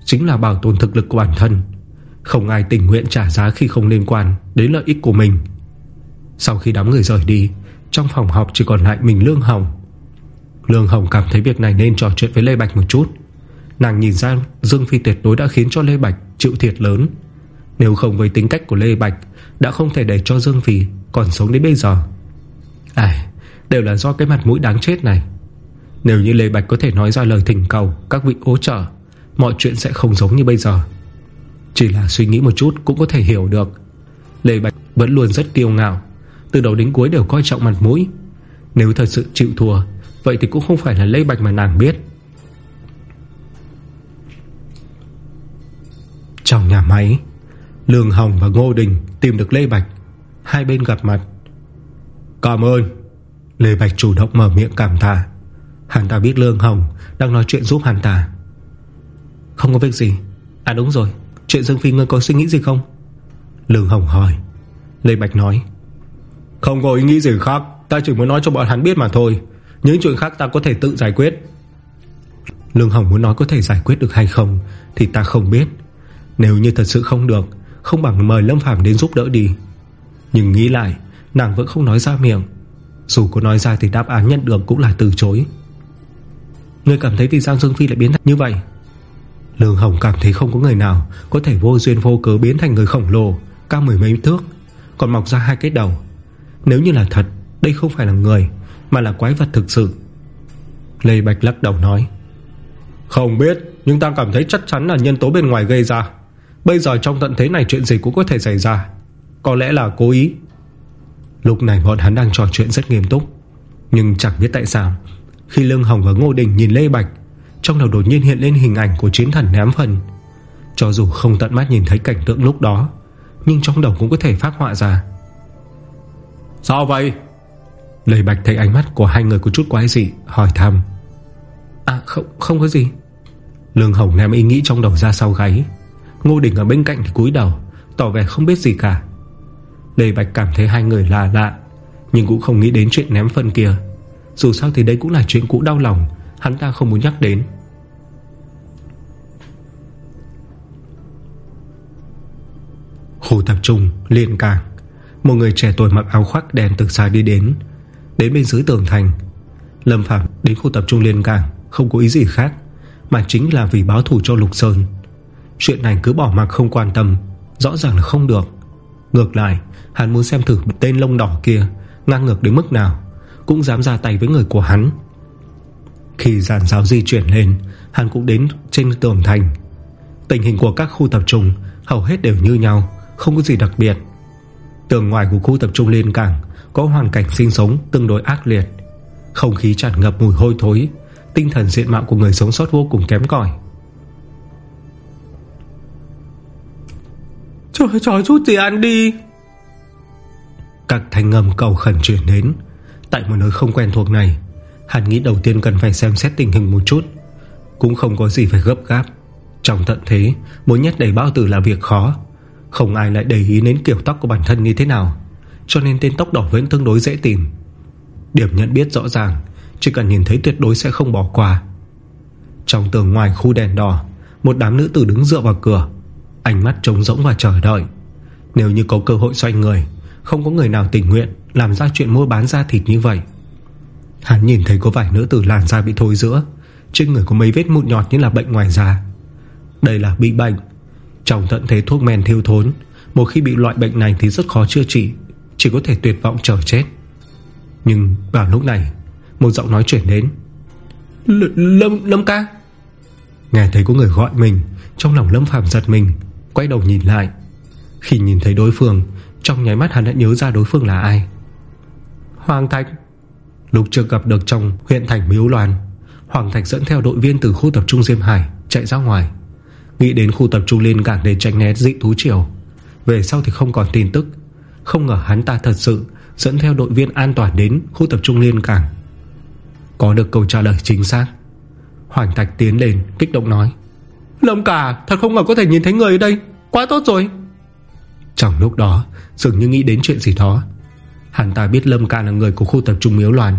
Chính là bảo tồn thực lực của bản thân. Không ai tình nguyện trả giá khi không liên quan Đến lợi ích của mình. Sau khi đám người rời đi Trong phòng họp chỉ còn lại mình Lương Hồng. Lương Hồng cảm thấy việc này nên trò chuyện với Lê Bạch một chút. Nàng nhìn ra Dương Phi tuyệt đối đã khiến cho Lê Bạch chịu thiệt lớn. Nếu không với tính cách của Lê Bạch Đã không thể để cho Dương Phi Còn sống đến bây giờ. Ai, Đều là do cái mặt mũi đáng chết này. Nếu như Lê Bạch có thể nói ra lời thỉnh cầu, Các vị hỗ trợ, Mọi chuyện sẽ không giống như bây giờ. Chỉ là suy nghĩ một chút cũng có thể hiểu được. Lê Bạch vẫn luôn rất kiêu ngạo, Từ đầu đến cuối đều coi trọng mặt mũi. Nếu thật sự chịu thua, Vậy thì cũng không phải là Lê Bạch mà nàng biết. Trong nhà máy, Lương Hồng và Ngô Đình Tìm được Lê Bạch. Hai bên gặp mặt. Cảm ơn Lê Bạch chủ động mở miệng cảm tạ. Hắn ta biết Lương Hồng Đang nói chuyện giúp hắn ta. Không có việc gì. À đúng rồi Chuyện Dương Phi ngươi có suy nghĩ gì không? Lương Hồng hỏi. Lê Bạch nói. Không có ý nghĩ gì khác Ta chỉ muốn nói cho bọn hắn biết mà thôi. Những chuyện khác ta có thể tự giải quyết. Lương Hồng muốn nói có thể giải quyết được hay không Thì ta không biết. Nếu như thật sự không được Không bằng mời Lâm Phàm đến giúp đỡ đi. Nhưng nghĩ lại Nàng vẫn không nói ra miệng dù có nói ra thì đáp án nhận được cũng là từ chối. Người cảm thấy vì giang Dương Phi lại biến thành như vậy. Lương Hồng cảm thấy không có người nào Có thể vô duyên vô cớ biến thành người khổng lồ, Cao mười mấy thước, Còn mọc ra hai cái đầu. Nếu như là thật, Đây không phải là người, Mà là quái vật thực sự. Lê Bạch lắc đầu nói, Không biết, Nhưng ta cảm thấy chắc chắn là nhân tố bên ngoài gây ra. Bây giờ trong tận thế này chuyện gì cũng có thể xảy ra. Có lẽ là cố ý. Lúc này bọn hắn đang trò chuyện rất nghiêm túc. Nhưng chẳng biết tại sao Khi Lương Hồng và Ngô Đình nhìn Lê Bạch Trong đầu đột nhiên hiện lên hình ảnh của chiến thần ném phần. Cho dù không tận mắt nhìn thấy cảnh tượng lúc đó Nhưng trong đầu cũng có thể phát họa ra. Sao vậy? Lê Bạch thấy ánh mắt của hai người có chút quái dị Hỏi thăm. À không, không có gì. Lương Hồng ném ý nghĩ trong đầu ra sau gáy. Ngô Đình ở bên cạnh thì cúi đầu Tỏ vẻ không biết gì cả Lê Bạch cảm thấy hai người lạ lạ, Nhưng cũng không nghĩ đến chuyện ném phân kia. Dù sao thì đây cũng là chuyện cũ đau lòng, Hắn ta không muốn nhắc đến. Khu tập trung, Liên Cảng. Một người trẻ tuổi mặc áo khoác đèn từ xa đi đến Đến bên dưới tường thành. Lâm Phạm đến khu tập trung Liên Cảng, Không có ý gì khác, Mà chính là vì báo thủ cho Lục Sơn. Chuyện này cứ bỏ mặc không quan tâm, Rõ ràng là không được. Ngược lại Hắn muốn xem thử tên lông đỏ kia, Ngang ngược đến mức nào, Cũng dám ra tay với người của hắn. Khi giàn giáo di chuyển lên, Hắn cũng đến trên tường thành. Tình hình của các khu tập trung Hầu hết đều như nhau, Không có gì đặc biệt. Tường ngoài của khu tập trung lên cảng Có hoàn cảnh sinh sống tương đối ác liệt. Không khí tràn ngập mùi hôi thối, Tinh thần diện mạo của người sống sót vô cùng kém cỏi. Trời trời chút gì ăn đi. Các thanh âm cầu khẩn chuyển đến. Tại một nơi không quen thuộc này Hắn nghĩ đầu tiên cần phải xem xét tình hình một chút. Cũng không có gì phải gấp gáp. Trong tận thế, Muốn nhét đầy bao tử là việc khó. Không ai lại để ý đến kiểu tóc của bản thân như thế nào. Cho nên tên tóc đỏ vẫn tương đối dễ tìm. Điểm nhận biết rõ ràng, Chỉ cần nhìn thấy tuyệt đối sẽ không bỏ qua. Trong tường ngoài khu đèn đỏ, Một đám nữ tử đứng dựa vào cửa. Ánh mắt trống rỗng và chờ đợi. Nếu như có cơ hội xoay người không có người nào tình nguyện Làm ra chuyện mua bán da thịt như vậy. Hắn nhìn thấy có vài nữ tử làn da bị thối giữa Trên người có mấy vết mụn nhọt như là bệnh ngoài da. Đây là bị bệnh. Trong tận thế thuốc men thiêu thốn Một khi bị loại bệnh này thì rất khó chữa trị Chỉ có thể tuyệt vọng chờ chết. Nhưng vào lúc này Một giọng nói chuyển đến. L Lâm, Lâm ca. Nghe thấy có người gọi mình Trong lòng Lâm Phạm giật mình Quay đầu nhìn lại. Khi nhìn thấy đối phương trong nháy mắt hắn đã nhớ ra đối phương là ai. Hoàng Thạch. Lục chưa gặp được trong huyện thành Miếu Loan, Hoàng Thạch dẫn theo đội viên từ khu tập trung Diêm Hải Chạy ra ngoài. Nghĩ đến khu tập trung liên cảng để tránh né dị thú triều, Về sau thì không còn tin tức. Không ngờ hắn ta thật sự Dẫn theo đội viên an toàn đến khu tập trung liên cảng. Có được câu trả lời chính xác. Hoàng Thạch tiến lên, kích động nói, Lâm cả, thật không ngờ có thể nhìn thấy người ở đây. Quá tốt rồi. Trong lúc đó, dường như nghĩ đến chuyện gì đó. Hắn ta biết Lâm ca là người của khu tập trung Miếu Loan.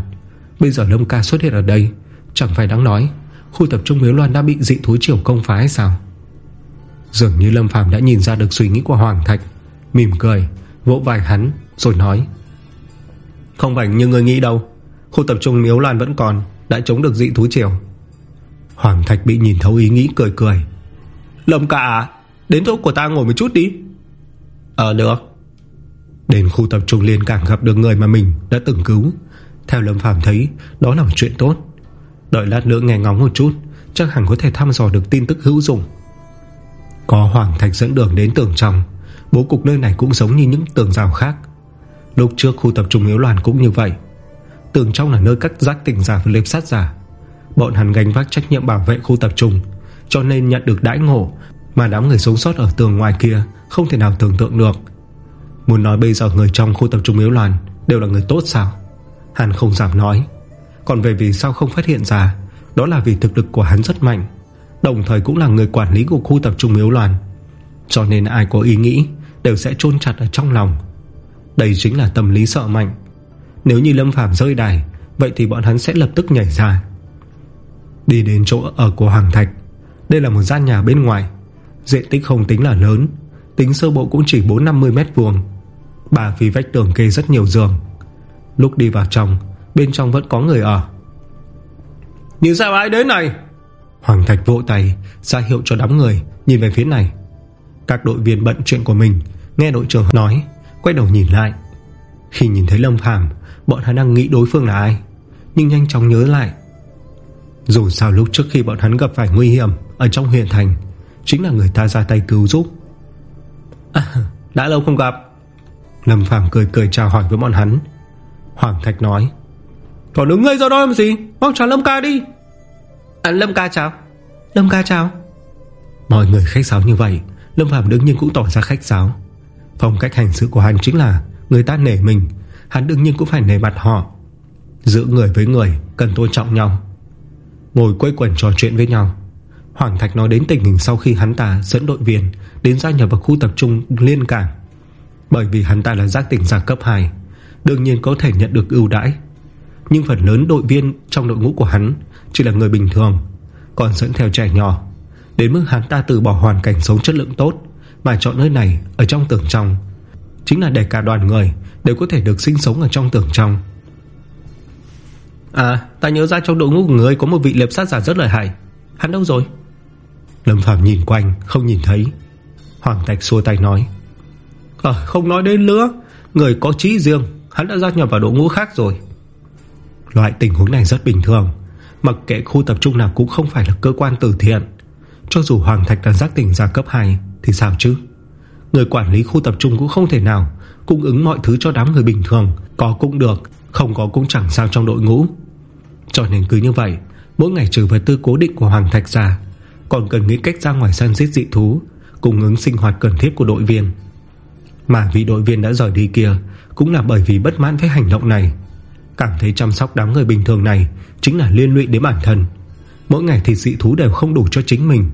Bây giờ Lâm ca xuất hiện ở đây, Chẳng phải đáng nói, Khu tập trung Miếu Loan đã bị dị thú triều công phá hay sao? Dường như Lâm Phàm đã nhìn ra được suy nghĩ của Hoàng Thạch, Mỉm cười, Vỗ vai hắn, rồi nói. Không phải như người nghĩ đâu, Khu tập trung Miếu Loan vẫn còn, Đã chống được dị thú triều. Hoàng Thạch bị nhìn thấu ý nghĩ, cười cười. Lâm ca à, Đến chỗ của ta ngồi một chút đi. Ờ được. Đến khu tập trung liên cảng gặp được người mà mình đã từng cứu. Theo Lâm Phàm thấy, Đó là một chuyện tốt. Đợi lát nữa nghe ngóng một chút, Chắc hẳn có thể thăm dò được tin tức hữu dụng. Có Hoàng Thạch dẫn đường đến tường trong. Bố cục nơi này cũng giống như những tường rào khác. Lúc trước khu tập trung yếu loạn cũng như vậy. Tường trong là nơi cắt giác tỉnh giả và liệp sát giả. Bọn hắn gánh vác trách nhiệm bảo vệ khu tập trung, Cho nên nhận được đãi ngộ Mà đám người sống sót ở tường ngoài kia không thể nào tưởng tượng được. Muốn nói bây giờ người trong khu tập trung yếu loạn Đều là người tốt sao? Hắn không dám nói. Còn về vì sao không phát hiện ra, Đó là vì thực lực của hắn rất mạnh, Đồng thời cũng là người quản lý của khu tập trung yếu loạn Cho nên ai có ý nghĩ Đều sẽ chôn chặt ở trong lòng. Đây chính là tâm lý sợ mạnh. Nếu như Lâm Phàm rơi đài, Vậy thì bọn hắn sẽ lập tức nhảy ra. Đi đến chỗ ở của Hoàng Thạch. Đây là một gian nhà bên ngoài. Diện tích không tính là lớn Tính sơ bộ cũng chỉ 4-50 mét vuông. Bà vì vách tường kê rất nhiều giường. Lúc đi vào trong Bên trong vẫn có người ở. Nhìn sao ai đến này? Hoàng Thạch vỗ tay ra hiệu cho đám người Nhìn về phía này. Các đội viên bận chuyện của mình Nghe đội trưởng nói Quay đầu nhìn lại. Khi nhìn thấy Lâm Phàm Bọn hắn đang nghĩ đối phương là ai Nhưng nhanh chóng nhớ lại. Dù sao lúc trước khi bọn hắn gặp phải nguy hiểm Ở trong huyền thành Chính là người ta ra tay cứu giúp à, Đã lâu không gặp. Lâm Phàm cười cười chào hỏi với bọn hắn. Hoàng Thạch nói Còn đứng ngây ra đó làm gì? Mau chào Lâm ca đi. À Lâm ca chào. Lâm ca chào. Mọi người khách sáo như vậy Lâm Phàm đương nhiên cũng tỏ ra khách sáo. Phong cách hành xử của hắn chính là Người ta nể mình Hắn đương nhiên cũng phải nể mặt họ. Giữ người với người cần tôn trọng nhau. Ngồi quây quần trò chuyện với nhau Hoàng Thạch nói đến tình hình sau khi hắn ta dẫn đội viên Đến gia nhập vào khu tập trung liên cảng. Bởi vì hắn ta là giác tỉnh giả cấp 2 Đương nhiên có thể nhận được ưu đãi. Nhưng phần lớn đội viên trong đội ngũ của hắn Chỉ là người bình thường, Còn dẫn theo trẻ nhỏ. Đến mức hắn ta từ bỏ hoàn cảnh sống chất lượng tốt Mà chọn nơi này ở trong tưởng trong. Chính là để cả đoàn người Đều có thể được sinh sống ở trong tưởng trong. À ta nhớ ra trong đội ngũ của người Có một vị liệp sát giả rất lợi hại. Hắn đâu rồi? Lâm Phạm nhìn quanh không nhìn thấy. Hoàng Thạch xua tay nói à, Không nói đến nữa. Người có trí riêng Hắn đã gia nhập vào đội ngũ khác rồi. Loại tình huống này rất bình thường Mặc kệ khu tập trung nào cũng không phải là cơ quan từ thiện. Cho dù Hoàng Thạch đã giác tỉnh ra cấp 2 Thì sao chứ? Người quản lý khu tập trung cũng không thể nào Cung ứng mọi thứ cho đám người bình thường Có cũng được Không có cũng chẳng sao trong đội ngũ. Cho nên cứ như vậy Mỗi ngày trừ vật tư cố định của Hoàng Thạch ra còn cần nghĩ cách ra ngoài săn giết dị thú, Cung ứng sinh hoạt cần thiết của đội viên. Mà vị đội viên đã rời đi kia Cũng là bởi vì bất mãn với hành động này. Cảm thấy chăm sóc đám người bình thường này Chính là liên lụy đến bản thân. Mỗi ngày thì dị thú đều không đủ cho chính mình.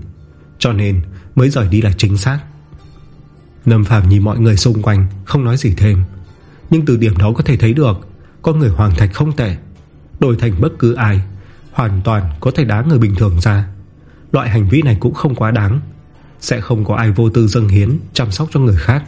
Cho nên mới rời đi là chính xác. Lâm Phạm nhìn mọi người xung quanh, Không nói gì thêm. Nhưng từ điểm đó có thể thấy được Con người Hoàng Thạch không tệ. Đổi thành bất cứ ai, Hoàn toàn có thể đá người bình thường ra. Loại hành vi này cũng không quá đáng. Sẽ không có ai vô tư dâng hiến, Chăm sóc cho người khác.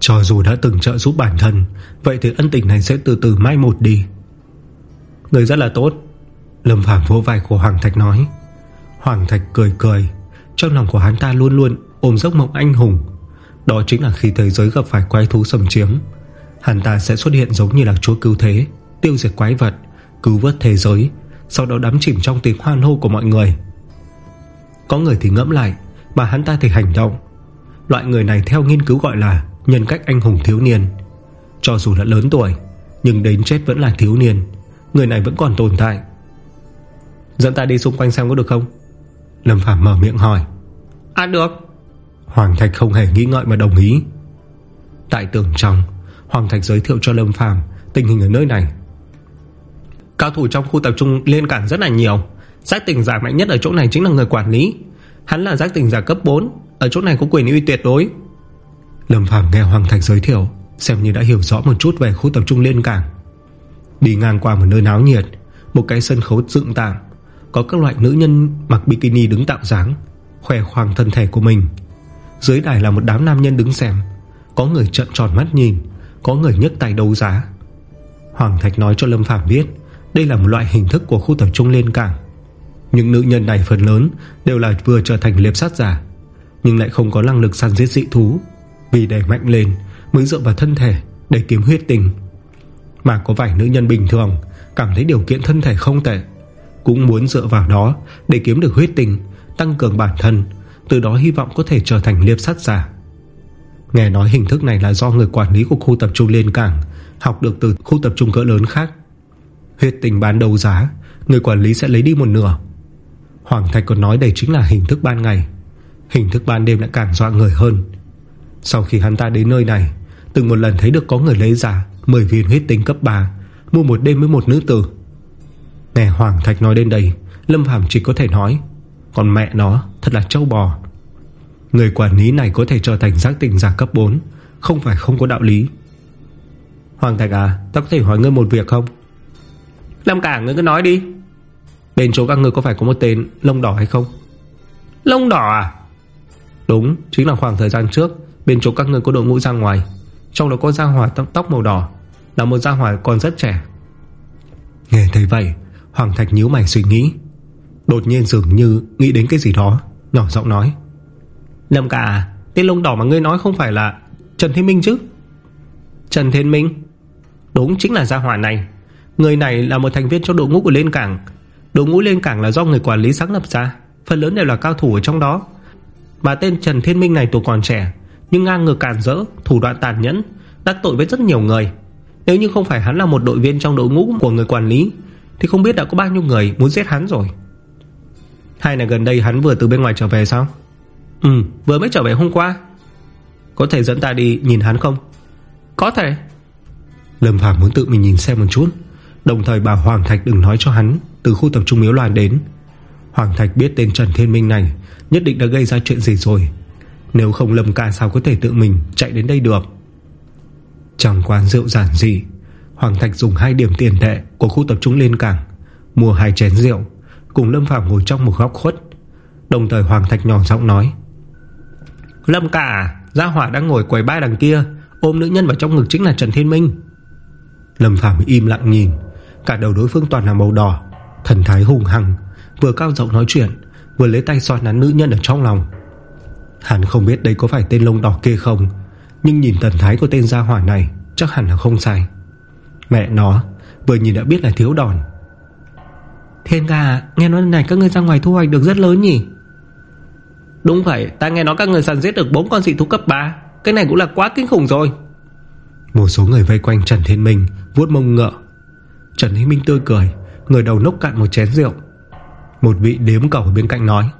Cho dù đã từng trợ giúp bản thân, Vậy thì ân tình này sẽ từ từ mai một đi. Người rất là tốt. Lâm Phạm vô vai của Hoàng Thạch nói. Hoàng Thạch cười cười. Trong lòng của hắn ta luôn luôn ôm giấc mộng anh hùng. Đó chính là khi thế giới gặp phải quái thú xâm chiếm. Hắn ta sẽ xuất hiện giống như là chúa cứu thế, Tiêu diệt quái vật, Cứu vớt thế giới, Sau đó đắm chìm trong tiếng hoan hô của mọi người. Có người thì ngẫm lại, Mà hắn ta thì hành động. Loại người này theo nghiên cứu gọi là Nhân cách anh hùng thiếu niên. Cho dù là lớn tuổi, Nhưng đến chết vẫn là thiếu niên, Người này vẫn còn tồn tại. Dẫn ta đi xung quanh xem có được không? Lâm Phạm mở miệng hỏi. À được. Hoàng Thạch không hề nghĩ ngợi mà đồng ý. Tại tường trong, Hoàng Thạch giới thiệu cho Lâm Phàm Tình hình ở nơi này. Cao thủ trong khu tập trung liên cảng rất là nhiều. Giác tỉnh giả mạnh nhất ở chỗ này chính là người quản lý. Hắn là giác tỉnh giả cấp 4 Ở chỗ này có quyền uy tuyệt đối. Lâm Phàm nghe Hoàng Thạch giới thiệu, Xem như đã hiểu rõ một chút về khu tập trung liên cảng. Đi ngang qua một nơi náo nhiệt, Một cái sân khấu dựng tạm, Có các loại nữ nhân mặc bikini đứng tạo dáng, Khoe khoang thân thể của mình. Dưới đài là một đám nam nhân đứng xem. Có người trận tròn mắt nhìn, Có người nhấc tay đấu giá. Hoàng Thạch nói cho Lâm Phàm biết, Đây là một loại hình thức của khu tập trung lên cảng. Những nữ nhân này phần lớn Đều là vừa trở thành liệp sát giả, Nhưng lại không có năng lực săn giết dị thú. Vì để mạnh lên, Mới dựa vào thân thể để kiếm huyết tình. Mà có vài nữ nhân bình thường Cảm thấy điều kiện thân thể không tệ, Cũng muốn dựa vào đó Để kiếm được huyết tình, Tăng cường bản thân từ đó hy vọng có thể trở thành liệp sát giả. Nghe nói hình thức này là do người quản lý của khu tập trung liên cảng, Học được từ khu tập trung cỡ lớn khác. Huyết tình bán đấu giá, Người quản lý sẽ lấy đi một nửa. Hoàng Thạch còn nói đây chính là hình thức ban ngày. Hình thức ban đêm lại càng dọa người hơn. Sau khi hắn ta đến nơi này, Từng một lần thấy được có người lấy giả 10 viên huyết tinh cấp 3 Mua một đêm với một nữ tử. Nghe Hoàng Thạch nói đến đây, Lâm Phàm chỉ có thể nói còn mẹ nó thật là trâu bò. Người quản lý này có thể trở thành giác tỉnh giả cấp 4 Không phải không có đạo lý. Hoàng Thạch à Ta có thể hỏi ngươi một việc không? Lâm cả ngươi cứ nói đi. Bên chỗ các ngươi có phải có một tên lông đỏ hay không? Lông đỏ à? Đúng chính là khoảng thời gian trước Bên chỗ các ngươi có đội ngũ ra ngoài. Trong đó có gia hỏa tóc màu đỏ Là một gia hỏa còn rất trẻ. Nghe thấy vậy Hoàng Thạch nhíu mày suy nghĩ Đột nhiên dường như nghĩ đến cái gì đó Nhỏ giọng nói. Lâm cả Tên lông đỏ mà ngươi nói không phải là Trần Thiên Minh chứ? Trần Thiên Minh? Đúng chính là gia hỏa này. Người này là một thành viên trong đội ngũ của Lên Cảng. Đội ngũ Lên Cảng là do người quản lý sáng lập ra Phần lớn đều là cao thủ ở trong đó. Mà tên Trần Thiên Minh này tuổi còn trẻ Nhưng ngang ngược cản rỡ Thủ đoạn tàn nhẫn Đắc tội với rất nhiều người. Nếu như không phải hắn là một đội viên trong đội ngũ của người quản lý Thì không biết đã có bao nhiêu người muốn giết hắn rồi Hay là gần đây hắn vừa từ bên ngoài trở về sao? Ừ vừa mới trở về hôm qua. Có thể dẫn ta đi nhìn hắn không? Có thể. Lâm Phàm muốn tự mình nhìn xem một chút. Đồng thời bảo Hoàng Thạch đừng nói cho hắn Từ khu tập trung miếu loạn đến. Hoàng Thạch biết tên Trần Thiên Minh này Nhất định đã gây ra chuyện gì rồi. Nếu không Lâm ca sao có thể tự mình chạy đến đây được? Trong quán rượu giản dị Hoàng Thạch dùng hai điểm tiền tệ Của khu tập trung lên cảng Mua hai chén rượu Cùng Lâm Phạm ngồi trong một góc khuất Đồng thời Hoàng Thạch nhỏ giọng nói. Lâm cả Gia hỏa đang ngồi quầy ba đằng kia Ôm nữ nhân vào trong ngực chính là Trần Thiên Minh. Lâm Phàm im lặng nhìn Cả đầu đối phương toàn là màu đỏ Thần thái hùng hằng Vừa cao giọng nói chuyện Vừa lấy tay xoa nắn nữ nhân ở trong lòng. Hắn không biết đây có phải tên lông đỏ kia không Nhưng nhìn thần thái của tên gia hỏa này Chắc hẳn là không sai. Mẹ nó Vừa nhìn đã biết là thiếu đòn Thiên ca Nghe nói này các ngươi ra ngoài thu hoạch được rất lớn nhỉ? Đúng vậy Ta nghe nói các người săn giết được 4 con dị thú cấp 3 Cái này cũng là quá kinh khủng rồi. Một số người vây quanh Trần Thiên Minh vuốt mông ngợ Trần Thiên Minh tươi cười Người đầu nốc cạn một chén rượu. Một vị đếm cầu bên cạnh nói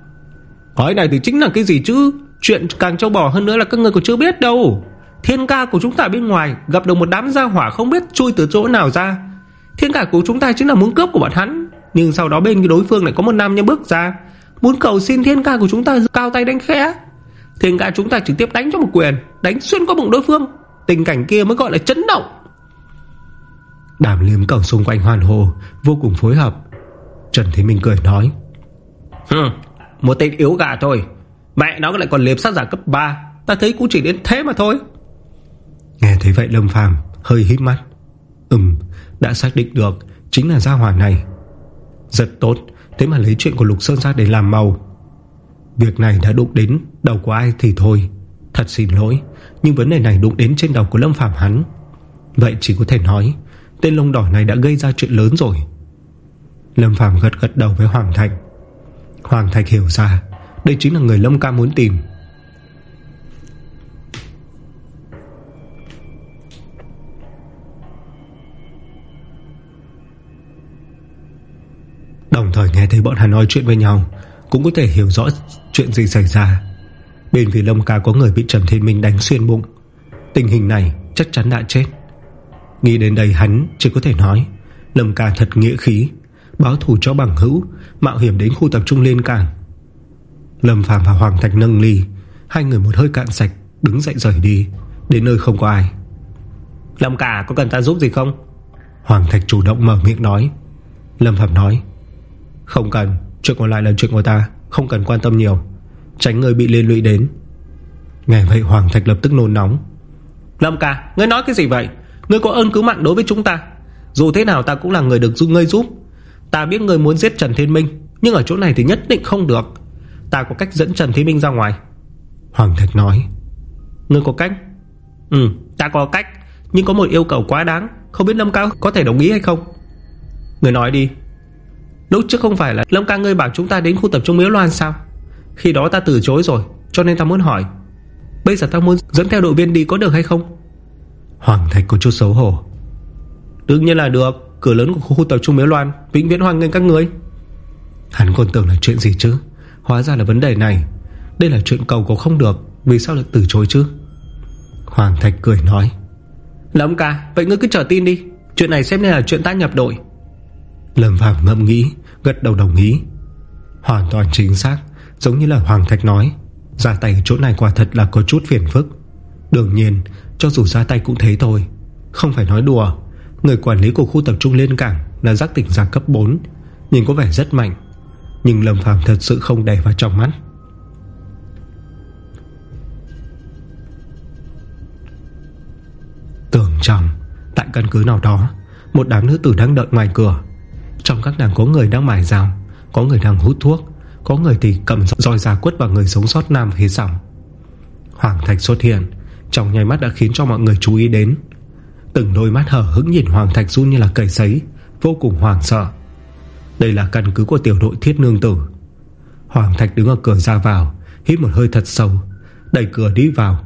Hỏi này thì chính là cái gì chứ? Chuyện càng trâu bò hơn nữa là các người còn chưa biết đâu. Thiên ca của chúng ta bên ngoài Gặp được một đám gia hỏa không biết chui từ chỗ nào ra. Thiên ca của chúng ta chính là muốn cướp của bọn hắn Nhưng sau đó bên cái đối phương lại có một nam nhân bước ra. Muốn cầu xin thiên ca của chúng ta cao tay đánh khẽ. Thiên ca chúng ta trực tiếp đánh cho một quyền Đánh xuyên qua bụng đối phương. Tình cảnh kia mới gọi là chấn động. Đàm liếm cầu xung quanh hoàn hồ Vô cùng phối hợp. Trần Thế Minh cười nói Hừ, Một tên yếu gà thôi. Mẹ nó lại còn liệp sát giả cấp 3 Ta thấy cũng chỉ đến thế mà thôi. Nghe thấy vậy Lâm Phàm hơi hít mắt. Ừm Đã xác định được Chính là gia hỏa này rất tốt. Thế mà lấy chuyện của Lục Sơn ra để làm màu. Việc này đã đụng đến đầu của ai thì thôi. Thật xin lỗi, Nhưng vấn đề này đụng đến trên đầu của Lâm Phạm hắn. Vậy chỉ có thể nói, Tên lông đỏ này đã gây ra chuyện lớn rồi. Lâm Phạm gật gật đầu với Hoàng Thạch. Hoàng Thạch hiểu ra, Đây chính là người Lâm ca muốn tìm. Đồng thời nghe thấy bọn hắn nói chuyện với nhau Cũng có thể hiểu rõ chuyện gì xảy ra. Bên phía Lâm Ca có người bị Trầm Thiên Minh đánh xuyên bụng. Tình hình này chắc chắn đã chết. Nghĩ đến đây hắn chỉ có thể nói Lâm Ca thật nghĩa khí Báo thù cho bằng hữu Mạo hiểm đến khu tập trung lên cảng. Lâm Phàm và Hoàng Thạch nâng ly Hai người một hơi cạn sạch Đứng dậy rời đi Đến nơi không có ai. Lâm Ca có cần ta giúp gì không? Hoàng Thạch chủ động mở miệng nói. Lâm Phạm nói không cần, Chuyện còn lại là chuyện của ta, Không cần quan tâm nhiều. Tránh người bị liên lụy đến. Nghe vậy, Hoàng Thạch lập tức nôn nóng. Lâm ca, Ngươi nói cái gì vậy? Ngươi có ơn cứu mạng đối với chúng ta. Dù thế nào ta cũng là người được giúp, ngươi giúp. Ta biết ngươi muốn giết Trần Thiên Minh, Nhưng ở chỗ này thì nhất định không được. Ta có cách dẫn Trần Thiên Minh ra ngoài. Hoàng Thạch nói. Ngươi có cách? Ừ ta có cách, Nhưng có một yêu cầu quá đáng. Không biết Lâm ca có thể đồng ý hay không? Người nói đi. Lúc trước không phải là Lâm ca ngươi bảo chúng ta đến khu tập trung Miếu Loan sao? Khi đó ta từ chối rồi Cho nên ta muốn hỏi Bây giờ ta muốn dẫn theo đội viên đi có được hay không? Hoàng Thạch có chút xấu hổ. Đương nhiên là được Cửa lớn của khu tập trung Miếu Loan Vĩnh viễn hoan nghênh các người Hắn còn tưởng là chuyện gì chứ? Hóa ra là vấn đề này. Đây là chuyện cầu có không được Vì sao lại từ chối chứ? Hoàng Thạch cười nói. Lâm ca Vậy ngươi cứ chờ tin đi. Chuyện này xem như là chuyện ta nhập đội Lâm Phạm ngẫm nghĩ, Gật đầu đồng ý. Hoàn toàn chính xác, Giống như là Hoàng Thạch nói, Ra tay chỗ này quả thật là có chút phiền phức. Đương nhiên, Cho dù ra tay cũng thế thôi, Không phải nói đùa. Người quản lý của khu tập trung Liên Cảng Là giác tỉnh giả cấp 4 Nhìn có vẻ rất mạnh, Nhưng Lâm Phàm thật sự không đè vào trong mắt. Tưởng trong Tại căn cứ nào đó, Một đám nữ tử đang đợi ngoài cửa. Trong các nàng có người đang mài rào Có người đang hút thuốc, Có người thì cầm roi ra quất vào người sống sót nam phía sau Hoàng Thạch xuất hiện, Trong nháy mắt đã khiến cho mọi người chú ý đến. Từng đôi mắt hở hững nhìn Hoàng Thạch run như là cầy sấy, Vô cùng hoàng sợ. Đây là căn cứ của tiểu đội thiết nương tử. Hoàng Thạch đứng ở cửa ra vào, Hít một hơi thật sâu, Đẩy cửa đi vào.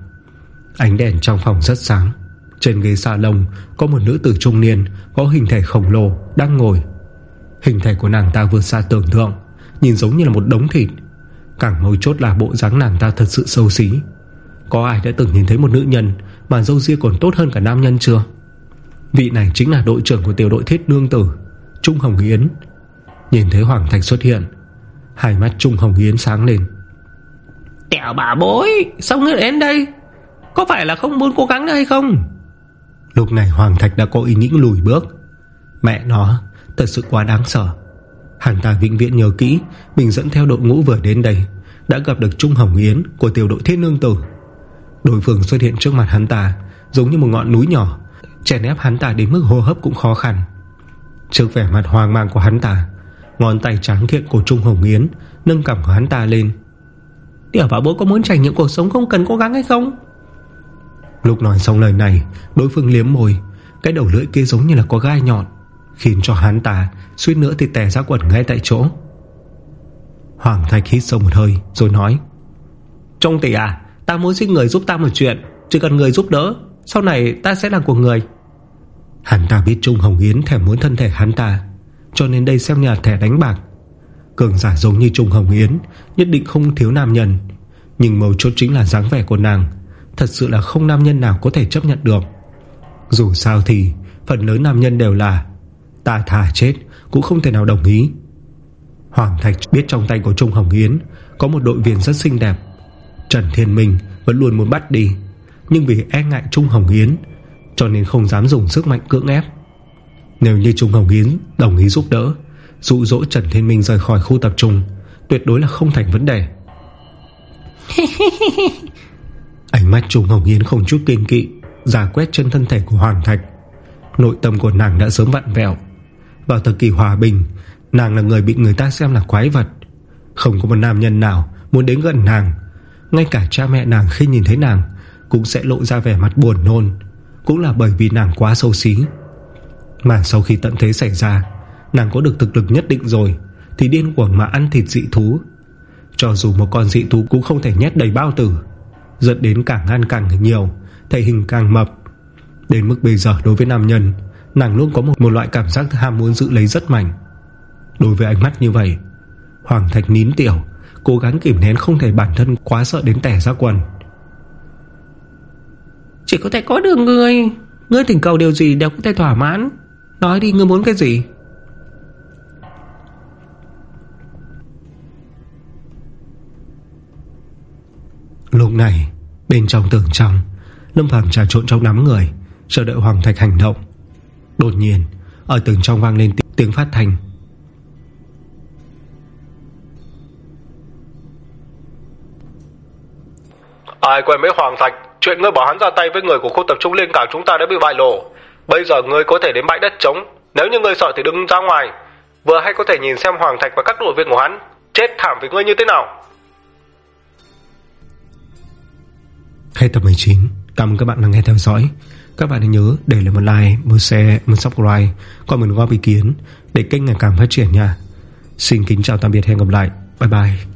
Ánh đèn trong phòng rất sáng. Trên ghế salon, có một nữ tử trung niên, Có hình thể khổng lồ, đang ngồi. Hình thể của nàng ta vượt xa tưởng tượng Nhìn giống như là một đống thịt. Càng mối chốt là bộ dáng nàng ta thật sự sâu xí. Có ai đã từng nhìn thấy một nữ nhân Mà dâu ria còn tốt hơn cả nam nhân chưa? Vị này chính là đội trưởng của tiểu đội thiết nương tử Trung Hồng Yến. Nhìn thấy Hoàng Thạch xuất hiện Hai mắt Trung Hồng Yến sáng lên. Tiểu bà bối Sao ngươi đến đây? Có phải là không muốn cố gắng nữa hay không? Lúc này Hoàng Thạch đã có ý nghĩ lùi bước. Mẹ nó Thật sự quá đáng sợ. Hắn ta vĩnh viễn nhớ kỹ, Mình dẫn theo đội ngũ vừa đến đây, Đã gặp được Trung Hồng Yến của tiểu đội Thiết Nương Tử. Đối phương xuất hiện trước mặt hắn ta, Giống như một ngọn núi nhỏ, Chèn ép hắn ta đến mức hô hấp cũng khó khăn. Trước vẻ mặt hoang mang của hắn ta, Ngón tay trắng kiện của Trung Hồng Yến Nâng cằm của hắn ta lên. Tiểu bảo bố có muốn trải nghiệm cuộc sống không? Cần cố gắng hay không? Lúc nói xong lời này, Đối phương liếm môi, Cái đầu lưỡi kia giống như là có gai nhọn Khiến cho hắn ta suýt nữa thì tè ra quần ngay tại chỗ. Hoàng Thạch hít sâu một hơi Rồi nói Trung tỷ à Ta muốn xin người giúp ta một chuyện Chỉ cần người giúp đỡ Sau này ta sẽ là của người. Hắn ta biết Trung Hồng Yến thèm muốn thân thể hắn ta Cho nên đây xem như là thẻ đánh bạc. Cường giả giống như Trung Hồng Yến Nhất định không thiếu nam nhân Nhưng mấu chốt chính là dáng vẻ của nàng Thật sự là không nam nhân nào có thể chấp nhận được. Dù sao thì Phần lớn nam nhân đều là Ta thả chết cũng không thể nào đồng ý. Hoàng Thạch biết trong tay của Trung Hồng Yến Có một đội viên rất xinh đẹp. Trần Thiên Minh vẫn luôn muốn bắt đi Nhưng vì e ngại Trung Hồng Yến Cho nên không dám dùng sức mạnh cưỡng ép. Nếu như Trung Hồng Yến Đồng ý giúp đỡ Dụ dỗ Trần Thiên Minh rời khỏi khu tập trung Tuyệt đối là không thành vấn đề. Ánh mắt Trung Hồng Yến không chút kinh kỵ Giả quét chân thân thể của Hoàng Thạch. Nội tâm của nàng đã sớm vặn vẹo vào thời kỳ hòa bình. Nàng là người bị người ta xem là quái vật. Không có một nam nhân nào Muốn đến gần nàng. Ngay cả cha mẹ nàng khi nhìn thấy nàng Cũng sẽ lộ ra vẻ mặt buồn nôn, Cũng là bởi vì nàng quá sâu xí. Mà sau khi tận thế xảy ra, Nàng có được thực lực nhất định rồi, Thì điên cuồng mà ăn thịt dị thú. Cho dù một con dị thú cũng không thể nhét đầy bao tử, Dẫn đến càng ăn càng nhiều, Thể hình càng mập. Đến mức bây giờ đối với nam nhân Nàng luôn có một, một loại cảm giác ham muốn giữ lấy rất mạnh. Đối với ánh mắt như vậy Hoàng Thạch nín tiểu Cố gắng kìm nén không thể bản thân quá sợ đến tẻ ra quần. Chỉ có thể có được người. Ngươi thỉnh cầu điều gì đều có thể thỏa mãn. Nói đi ngươi muốn cái gì? Lúc này Bên trong tường trong Lâm Phàm trà trộn trong nắm người Chờ đợi Hoàng Thạch hành động Đột nhiên Ở tường trong vang lên tiếng phát thanh. Ai quen với Hoàng Thạch Chuyện ngươi bảo hắn ra tay với người của khu tập trung liên cảng chúng ta đã bị bại lộ. Bây giờ ngươi có thể đến bãi đất trống. Nếu như ngươi sợ thì đừng ra ngoài. Vừa hay có thể nhìn xem Hoàng Thạch và các đội viên của hắn. Chết thảm với ngươi như thế nào? Hết tập 19 Cảm ơn các bạn đã nghe theo dõi các bạn hãy nhớ để lại một like, một share, một subscribe Còn mình góp ý kiến Để kênh ngày càng phát triển nha. Xin kính chào tạm biệt hẹn gặp lại. Bye bye.